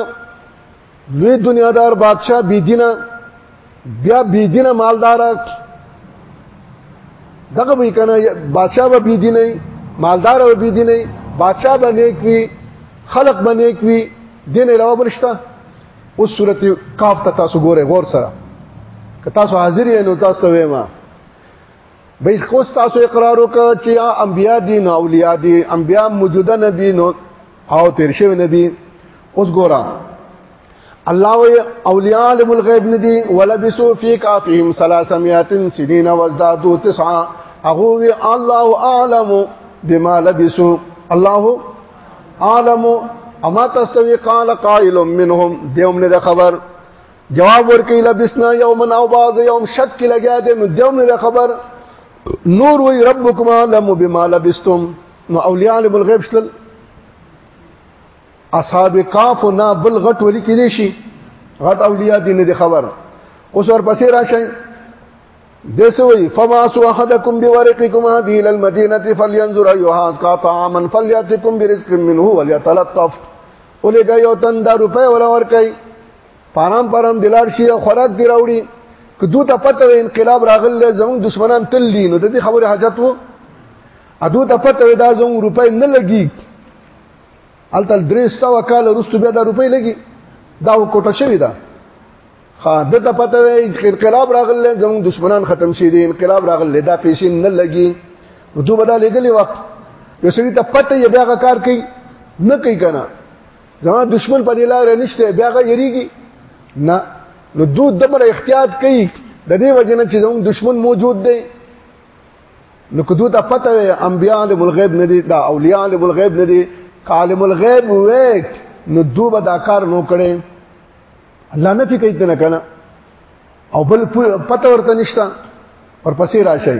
لوی دنیادار بادشاہ بيدینه بیا بيدینه مالدار دغه به کنه بادشاہ به بيدینه مالدار به بيدینه بادشاہ به نیک وي خلق به نیک وي دین علاوه بلشتہ اوس صورت کاف ته تاسو ګوره غور سره که تاسو حاضر یې نو تاسو ته وایم به خو تاسو اقرار وکړه چې انبیا دي نه اولیاء دي انبیا موجوده نبی نو او تیر شوی نبی اوس ګورا الله وی اولیاء علم الغیب ندی ولبسوا فی کافهم 300 سنین وازدادوا تسعا اغه وی الله اعلم بما لبسوا الله اعلم اما تستوی قال قائل منهم دیوم نه خبر جواب ورکړي لبسنا یوم او بعض یوم شک کې لګیا دي نو دیوم نه خبر نور وی ربکم علم بما لبستم نو اولیاء علم الغیب شل اصحاب کاف نه بل غټ ولي کې دي شي غټ اولیاء دي نه خبر اوس ورپسې راشي دسوی فما سو احدکم بورقکم هذه الى المدينه فلينظر ايها اسقى طعاما فلياتكم برزق منه وليتلطف ولګي او تن دا روپې ولا ور کوي پارام پارام دلار شي خوراک دی راوړي که دوی ته پته وي انقلاب راغلی زموږ دشمنان تل دي نو د دې خبره حاجت وو ادو ته پته وي دا زموږ روپۍ نه لګي التل درې سو کال وروسته بیا دا روپۍ لګي دا کوټه شوی دا ها د ته پته وي انقلاب راغلی زموږ دشمنان ختم شي دي انقلاب راغلی دا پیسې نه لګي دوی بدل لګلی وخت یو سړي ته پته یې بیا کار کوي نه کوي کنه زما دشمن په دې لار نشته بیا غا یریږي نه نو دو دمر احتیاط کوي د دې وجنه چې زموږ دشمن موجود دی نو کدو ته پته وي انبيان له الغيب نه دي دا اولیاء له الغيب نه دي عالم الغيب وېټ نو دو به دا کار نو کړي الله نه کوي ته نه کنه او بل پته ورته نشتا ورپسې راشي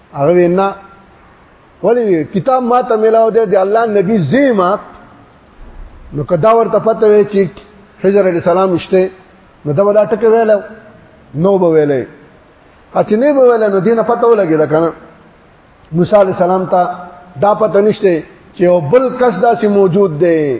هغه وینا ولی کتاب ما ته ملاو دی د الله نبی زیمات نو کدا ورته پته وی چې حجر علی السلام شته نو دا ولا ټکه ویل نو به ویلې اچ نه به ویل نو دینه پته ولګی دا کنه موسی علی السلام ته دا پته نشته چې او بل کس داسې موجود دی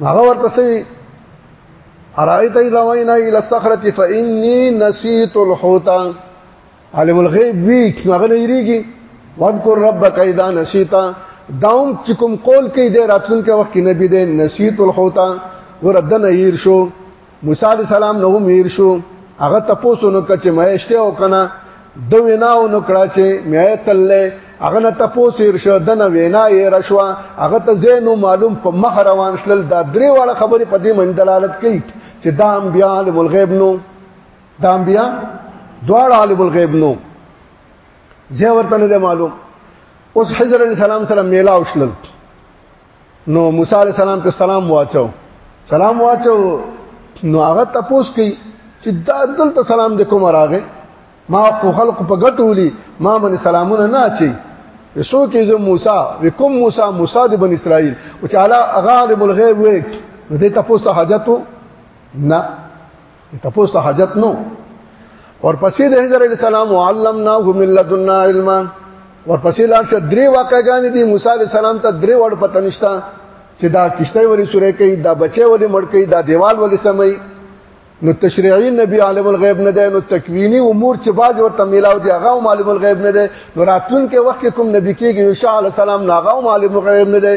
هغه ورته سوي ارايت اذا وینا الى الصخره فاني نسيت الحوت عالم الغيب وی هغه نه یریږي واذكر ربك اذا نسيت داوم چې کوم قول کې د راتلونکو وخت کې نبی دې نسيت الحوت ور دنه ير شو موسی علی السلام نو میر شو هغه تاسو نو کچ مېشته او کنه د ویناو نو کړه چې مې تللې هغه نه تاسو سیر شو د نه وینا یې رشوا هغه ته زینو معلوم په مخ روان شل دا درې واړه خبرې په دې من دلالت کوي چې دا انبیا عالم الغیب نو دا انبیا دواړه عالم الغیب نو زه ورته نه معلوم اوس حضرت السلام سره میلا وشلل نو موسی علی السلام ته سلام واچو سلام واچو نو هغه تپوس کوي چې دا دلته سلام د کوم راغې ما خو خلق په ګټولي ما باندې سلامونه نه اچي وسو کې زه موسی وکم موسی موسی د بن اسرائیل او چې علا غالب الغیب وې دې تاسو حاجتو نه تپوس ته حاجت نو ورپسې د هجر علی السلام علمنا هم لدنا علما ورپسې لاړ شه درې واقعګان دي موسی علی السلام ته درې وړ پته نشتا چې دا کشته وری سورې کوي دا بچي وری مړ کوي دا دیوال وری سمي نو تشریعی نبی عالم الغیب نه دی نو تکوینی امور چې باز ورته ملاو دی هغه عالم الغیب نه دی نو راتلون کې وخت کوم نبی کېږي یوشع علی السلام ناغه عالم الغیب نه دی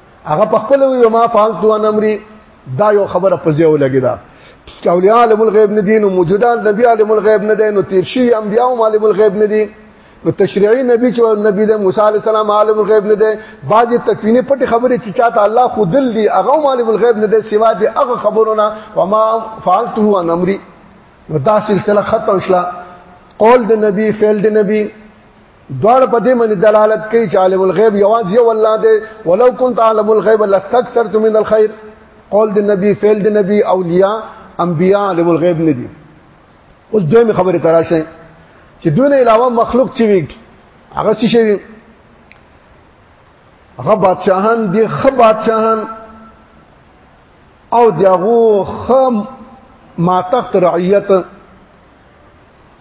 هغه په خپل وی ما فعل تو ان امري دا یو خبره په ځای ولګی دا اولیاء عالم الغیب نه دي نو موجوده نبی عالم الغیب نه دي نو تیر شي انبیاء عالم الغیب نه دي نو تشریعي نبی چې نبی د موسی علی السلام عالم الغیب نه دی بعضی تکوینی پټ خبره چې چاته الله خود دل دی هغه عالم الغیب نه دی سوا دی هغه خبرونه وما فعلته عن امري نو دا سلسله ختم شله قول د نبی فعل د نبی دوړ په دې باندې دلالت کوي چې عالم الغیب یواز یو الله دی ولو كنت عالم الغیب لاستكثرت من الخير قول د نبی فعل د نبی اولیاء انبیاء عالم الغیب نه دي اوس دوی خبره تراشه چې دونه علاوه مخلوق چې وي هغه څه شي هغه بادشاہان دي خ بادشاہان او دغه خ ماتخت رعیت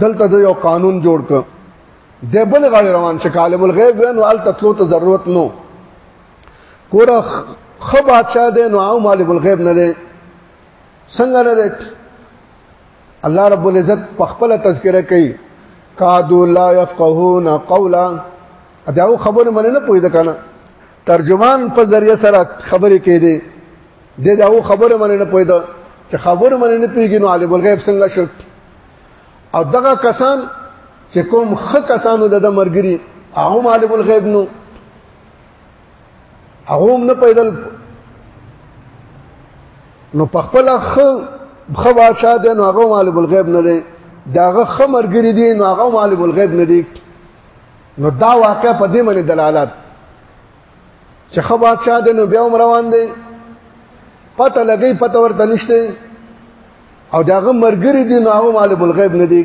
دلته د یو قانون جوړ ک د بل غړي روان چې عالم الغیب نو ال تطلو ته ضرورت نو کورا خو بادشاہ دی نو عام عالم الغیب نه دی څنګه نه دی الله رب العزت په خپل تذکرہ کوي قادو لا يفقهون قولا دا خبره مننه پوي د کنه ترجمان په ذریعہ سره خبرې کړي د دا و خبره باندې نه پوهیدل چې خبره باندې نه پیږي نو عالم الغیب څنګه شو او دغه کسان چې کوم خ کسانو د مرګري هغه عالم الغیب نو هغه نه پیدل نو په خپل خ خو بادشاہ دی نو هغه عالم الغیب نه دی داغه خ مرګري دی نو هغه عالم الغیب نه دی نو دا واقع په دې باندې دلالت چې خو بادشاہ دې نو بیا هم روان دی پته لګی پته ورته نشته او داغه مرګری دی نو هغه عالم الغیب نه دی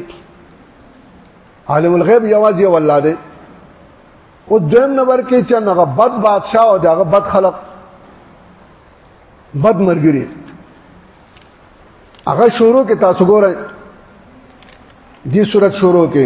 عالم الغیب یوازې یو الله دی او دویم نمبر کې چې هغه بد بادشاہ او داغه بد خلق بد مرګری هغه شروع کې تاسو ګورئ دې صورت شروع کې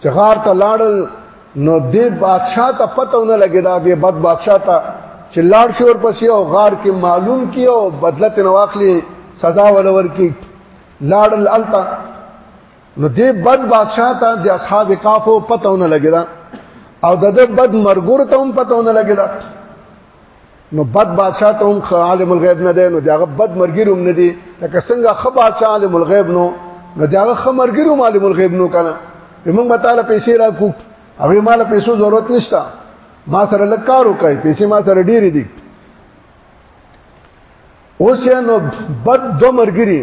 چې خار ته لاړل نو دې بادشاہ ته پته نه لګی دا دې بد بادشاہ ته چې لاړ شو ورپسې او غار کې معلوم کیو بدلت نه واخلي سزا ولور کی لاړل التا نو دې بد بادشاہ ته د اصحاب کافو پته نه لګی دا او د دې بد مرګور ته هم پته نه لګی دا نو بد بادشاہ ته هم عالم الغیب نه دی نو داغه بد مرګیر هم نه دی لکه څنګه خ بادشاہ عالم الغیب نو نو داغه خ مرګیر هم عالم الغیب نو کنه موږ به تعالی پیسې را کو او مال پیسو ضرورت نشته ما سره لکارو کوي پیسې ما سره ډېری دي اوس نو بد دو مرګری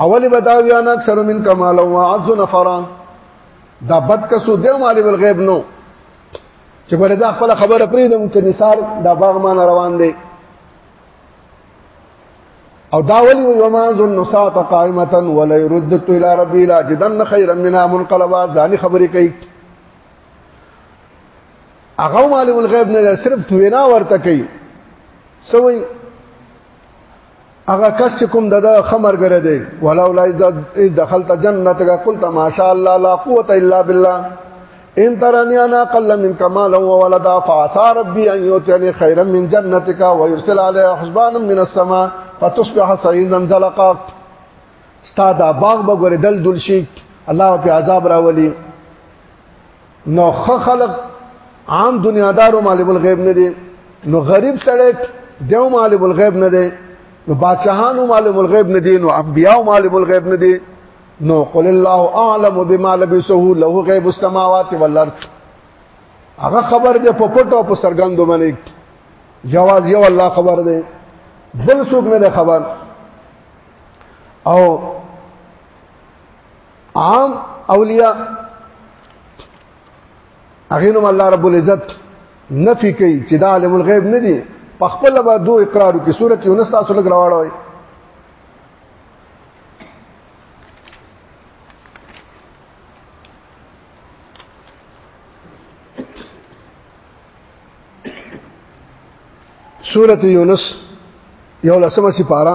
اولی بداویان اکثر من کمال و عز نفرا دا بد کسو دیو مالی بالغیب نو چې بل دا خپل خبره پریدم چې نثار دا باغ مان روان دی او دا ولی وما ظن ساعه قائمه ولا يردت الى ربي لا جدن خيرا منها منقلبا ځاني خبرې کوي هغه مال الغیب نه صرف وینا ورته کوي سوي اغه کس کوم د خمر غره دی ولا ولای دخلت جنتک قلت ما شاء الله لا قوت الا بالله ان ترني انا اقل منك مالا وولدا فعسى ربي ان يؤتيني خيرا من جنتك ويرسل عليها حسبانا من السماء فتصبح صعيدا زلقا استاد باغ بغره دل دل شي الله په عذاب راولي نو خه خلق عام دنیادارو مالب الغیب نه دي نو غریب سړی دیو مالب الغیب نه دي نو بادشاهانو مالب الغیب نه دي نو انبیاء مالب الغیب نه دي نو قل الله اعلم بما لبسه له غیب السماوات والارض هغه خبر دی په پټو په سرګندو باندې جواز یو الله خبر دی بل څوک نه خبر او عام اولیاء هغه نو الله رب العزت نفي کوي چې دا عالم الغیب نه دي په خپل به دو اقرار کې سورته یونس تاسو لګ راوړوي سورته یونس یو لسمه سپاره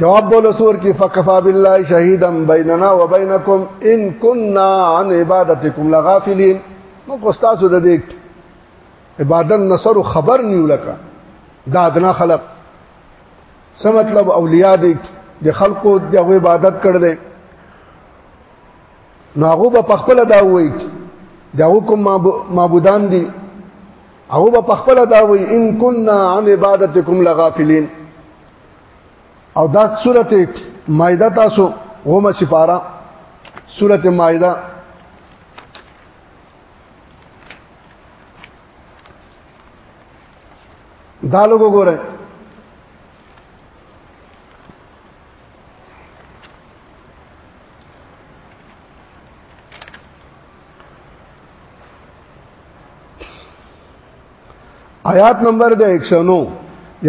جواب بولو سور کی فکفا بالله شهیدا بیننا وبینکم ان كنا عن عبادتکم لغافلین نو کو تاسو د دې عبادت نصر خبر نیو لکه دا ادنا خلق څه مطلب اولیاء دي د خلقو د عبادت کړل دي ناغو به پخپل دا وایي دا حکم معبودان دي او به پخپل دا وایي ان كنا عن عبادتکم لغافلین او دا سورته مائده تاسو غومه سپاره سورته مائده دا لوګو ګوره آیات نمبر د 109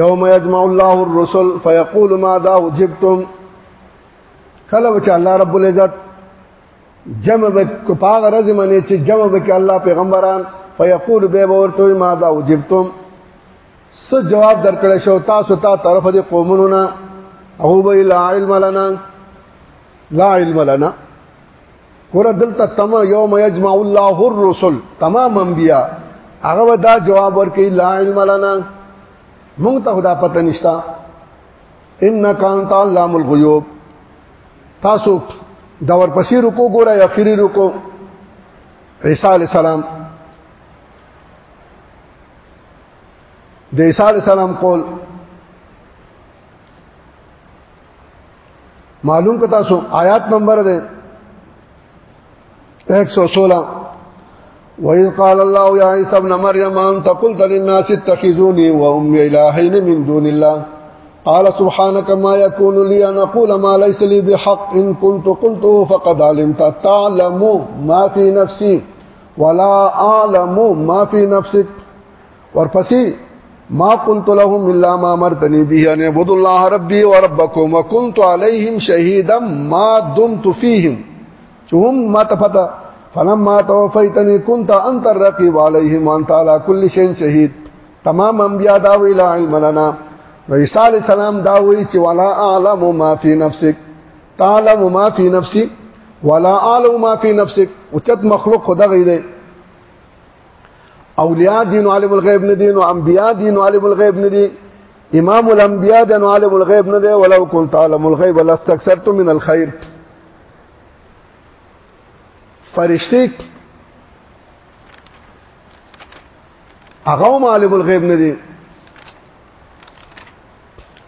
یوم یجمع الله الرسل فیقول ماذا وجبتم کله چې الله رب العزت جمع به کو پاغ رز منی چې جمع به کې الله پیغمبران فیقول به ورته ماذا وجبتم س جواب درکړې شو تاسو ته طرف دي قومونو نه او به لا علم لنا لا علم لنا ګور دلته تم یوم یجمع الله الرسل تمام انبیا هغه دا جواب ورکړي لا علم لنا مونږ ته خدا پته نشتا انک انت علام الغیوب تاسو دا ورپسې رکو ګوره یا خیری رکو عیسی علی السلام د عیسی علی السلام قول معلوم کو تاسو آیات نمبر ده 116 وإذ قال الله يا عيسى ابن مريم أنت قلت للناس اتخذوني وأمي إلهين من دون الله قال سبحانك ما يكون لي أن أقول ما ليس لي بحق إن كنت قلته فقد علمت تعلم ما في نفسي ولا أعلم ما في نفسك ورفسي ما قلت لهم الا ما امرتني به ان اعبدوا الله ربي وربكم وكنت عليهم شهيدا ما دمت فيهم شو هم ما تفتح فلما توفیتنی كنت انت الرقيب عليهم وانت على كل شيء شهيد تمام انبیاء داوي لا علم لنا عیسی علی السلام دا وی ولا اعلم ما فی نفسک تعلم ما فی نفسی ولا اعلم ما فی نفسک او مخلوق خدا غی دی اولیاء دین عالم الغیب نه دین او انبیاء دین عالم الغیب نه دین امام الانبیاء دین عالم الغیب نه دی ولو كنت عالم الغیب لاستكثرت من الخير فرشتي هغه عالم الغیب نه دي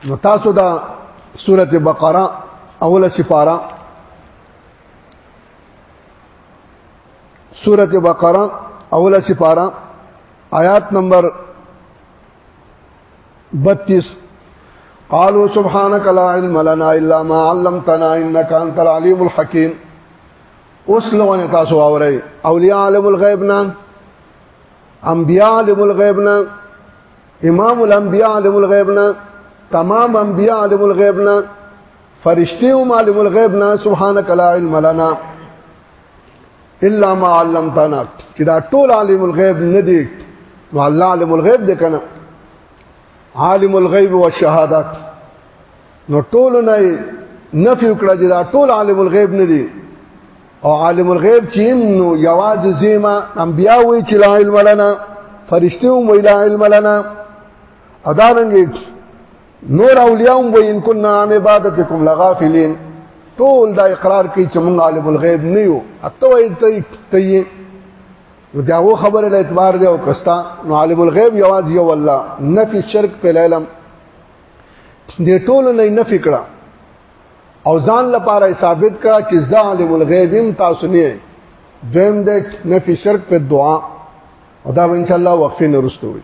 نو تاسو دا سوره بقره اوله سفاره سوره بقره اوله سفاره آیات نمبر 32 قالوا سبحانك لا علم لنا الا ما علمتنا انك انت العليم الحكيم اوس لونه تاسو اوري اولیاء عالم الغیب نه انبیاء عالم الغیب نه امام الانبیاء عالم الغیب نه تمام انبیاء عالم الغیب نه فرشتي او عالم الغيب نه سبحانك لا علم لنا الا ما علمتنا چې دا ټول عالم الغیب نه دی نو الله عالم الغیب دی کنه عالم الغیب او شهادت نو ټول نه نفي وکړه چې دا ټول عالم الغیب نه دی او عالم الغیب چې نو یواز زیما انبیا وی چې لا علم لنا فرشتي وی لا علم لنا ادارنګ نور اولیاء هم وین کنا عن عبادتکم لغافلین ټول دا اقرار کوي چې موږ عالم الغیب نه یو اته وایي ته یې دا و خبره له اعتبار دی او کستا نو عالم الغیب یواز یو الله نفي شرک په علم دې ټول نه نفي کړه او ځان لپاره ثابت کړه چې ظالم الغیبم تاسو نه دویم د نفي شرک په دعا او دا ان شاء الله وقفه نرسته وي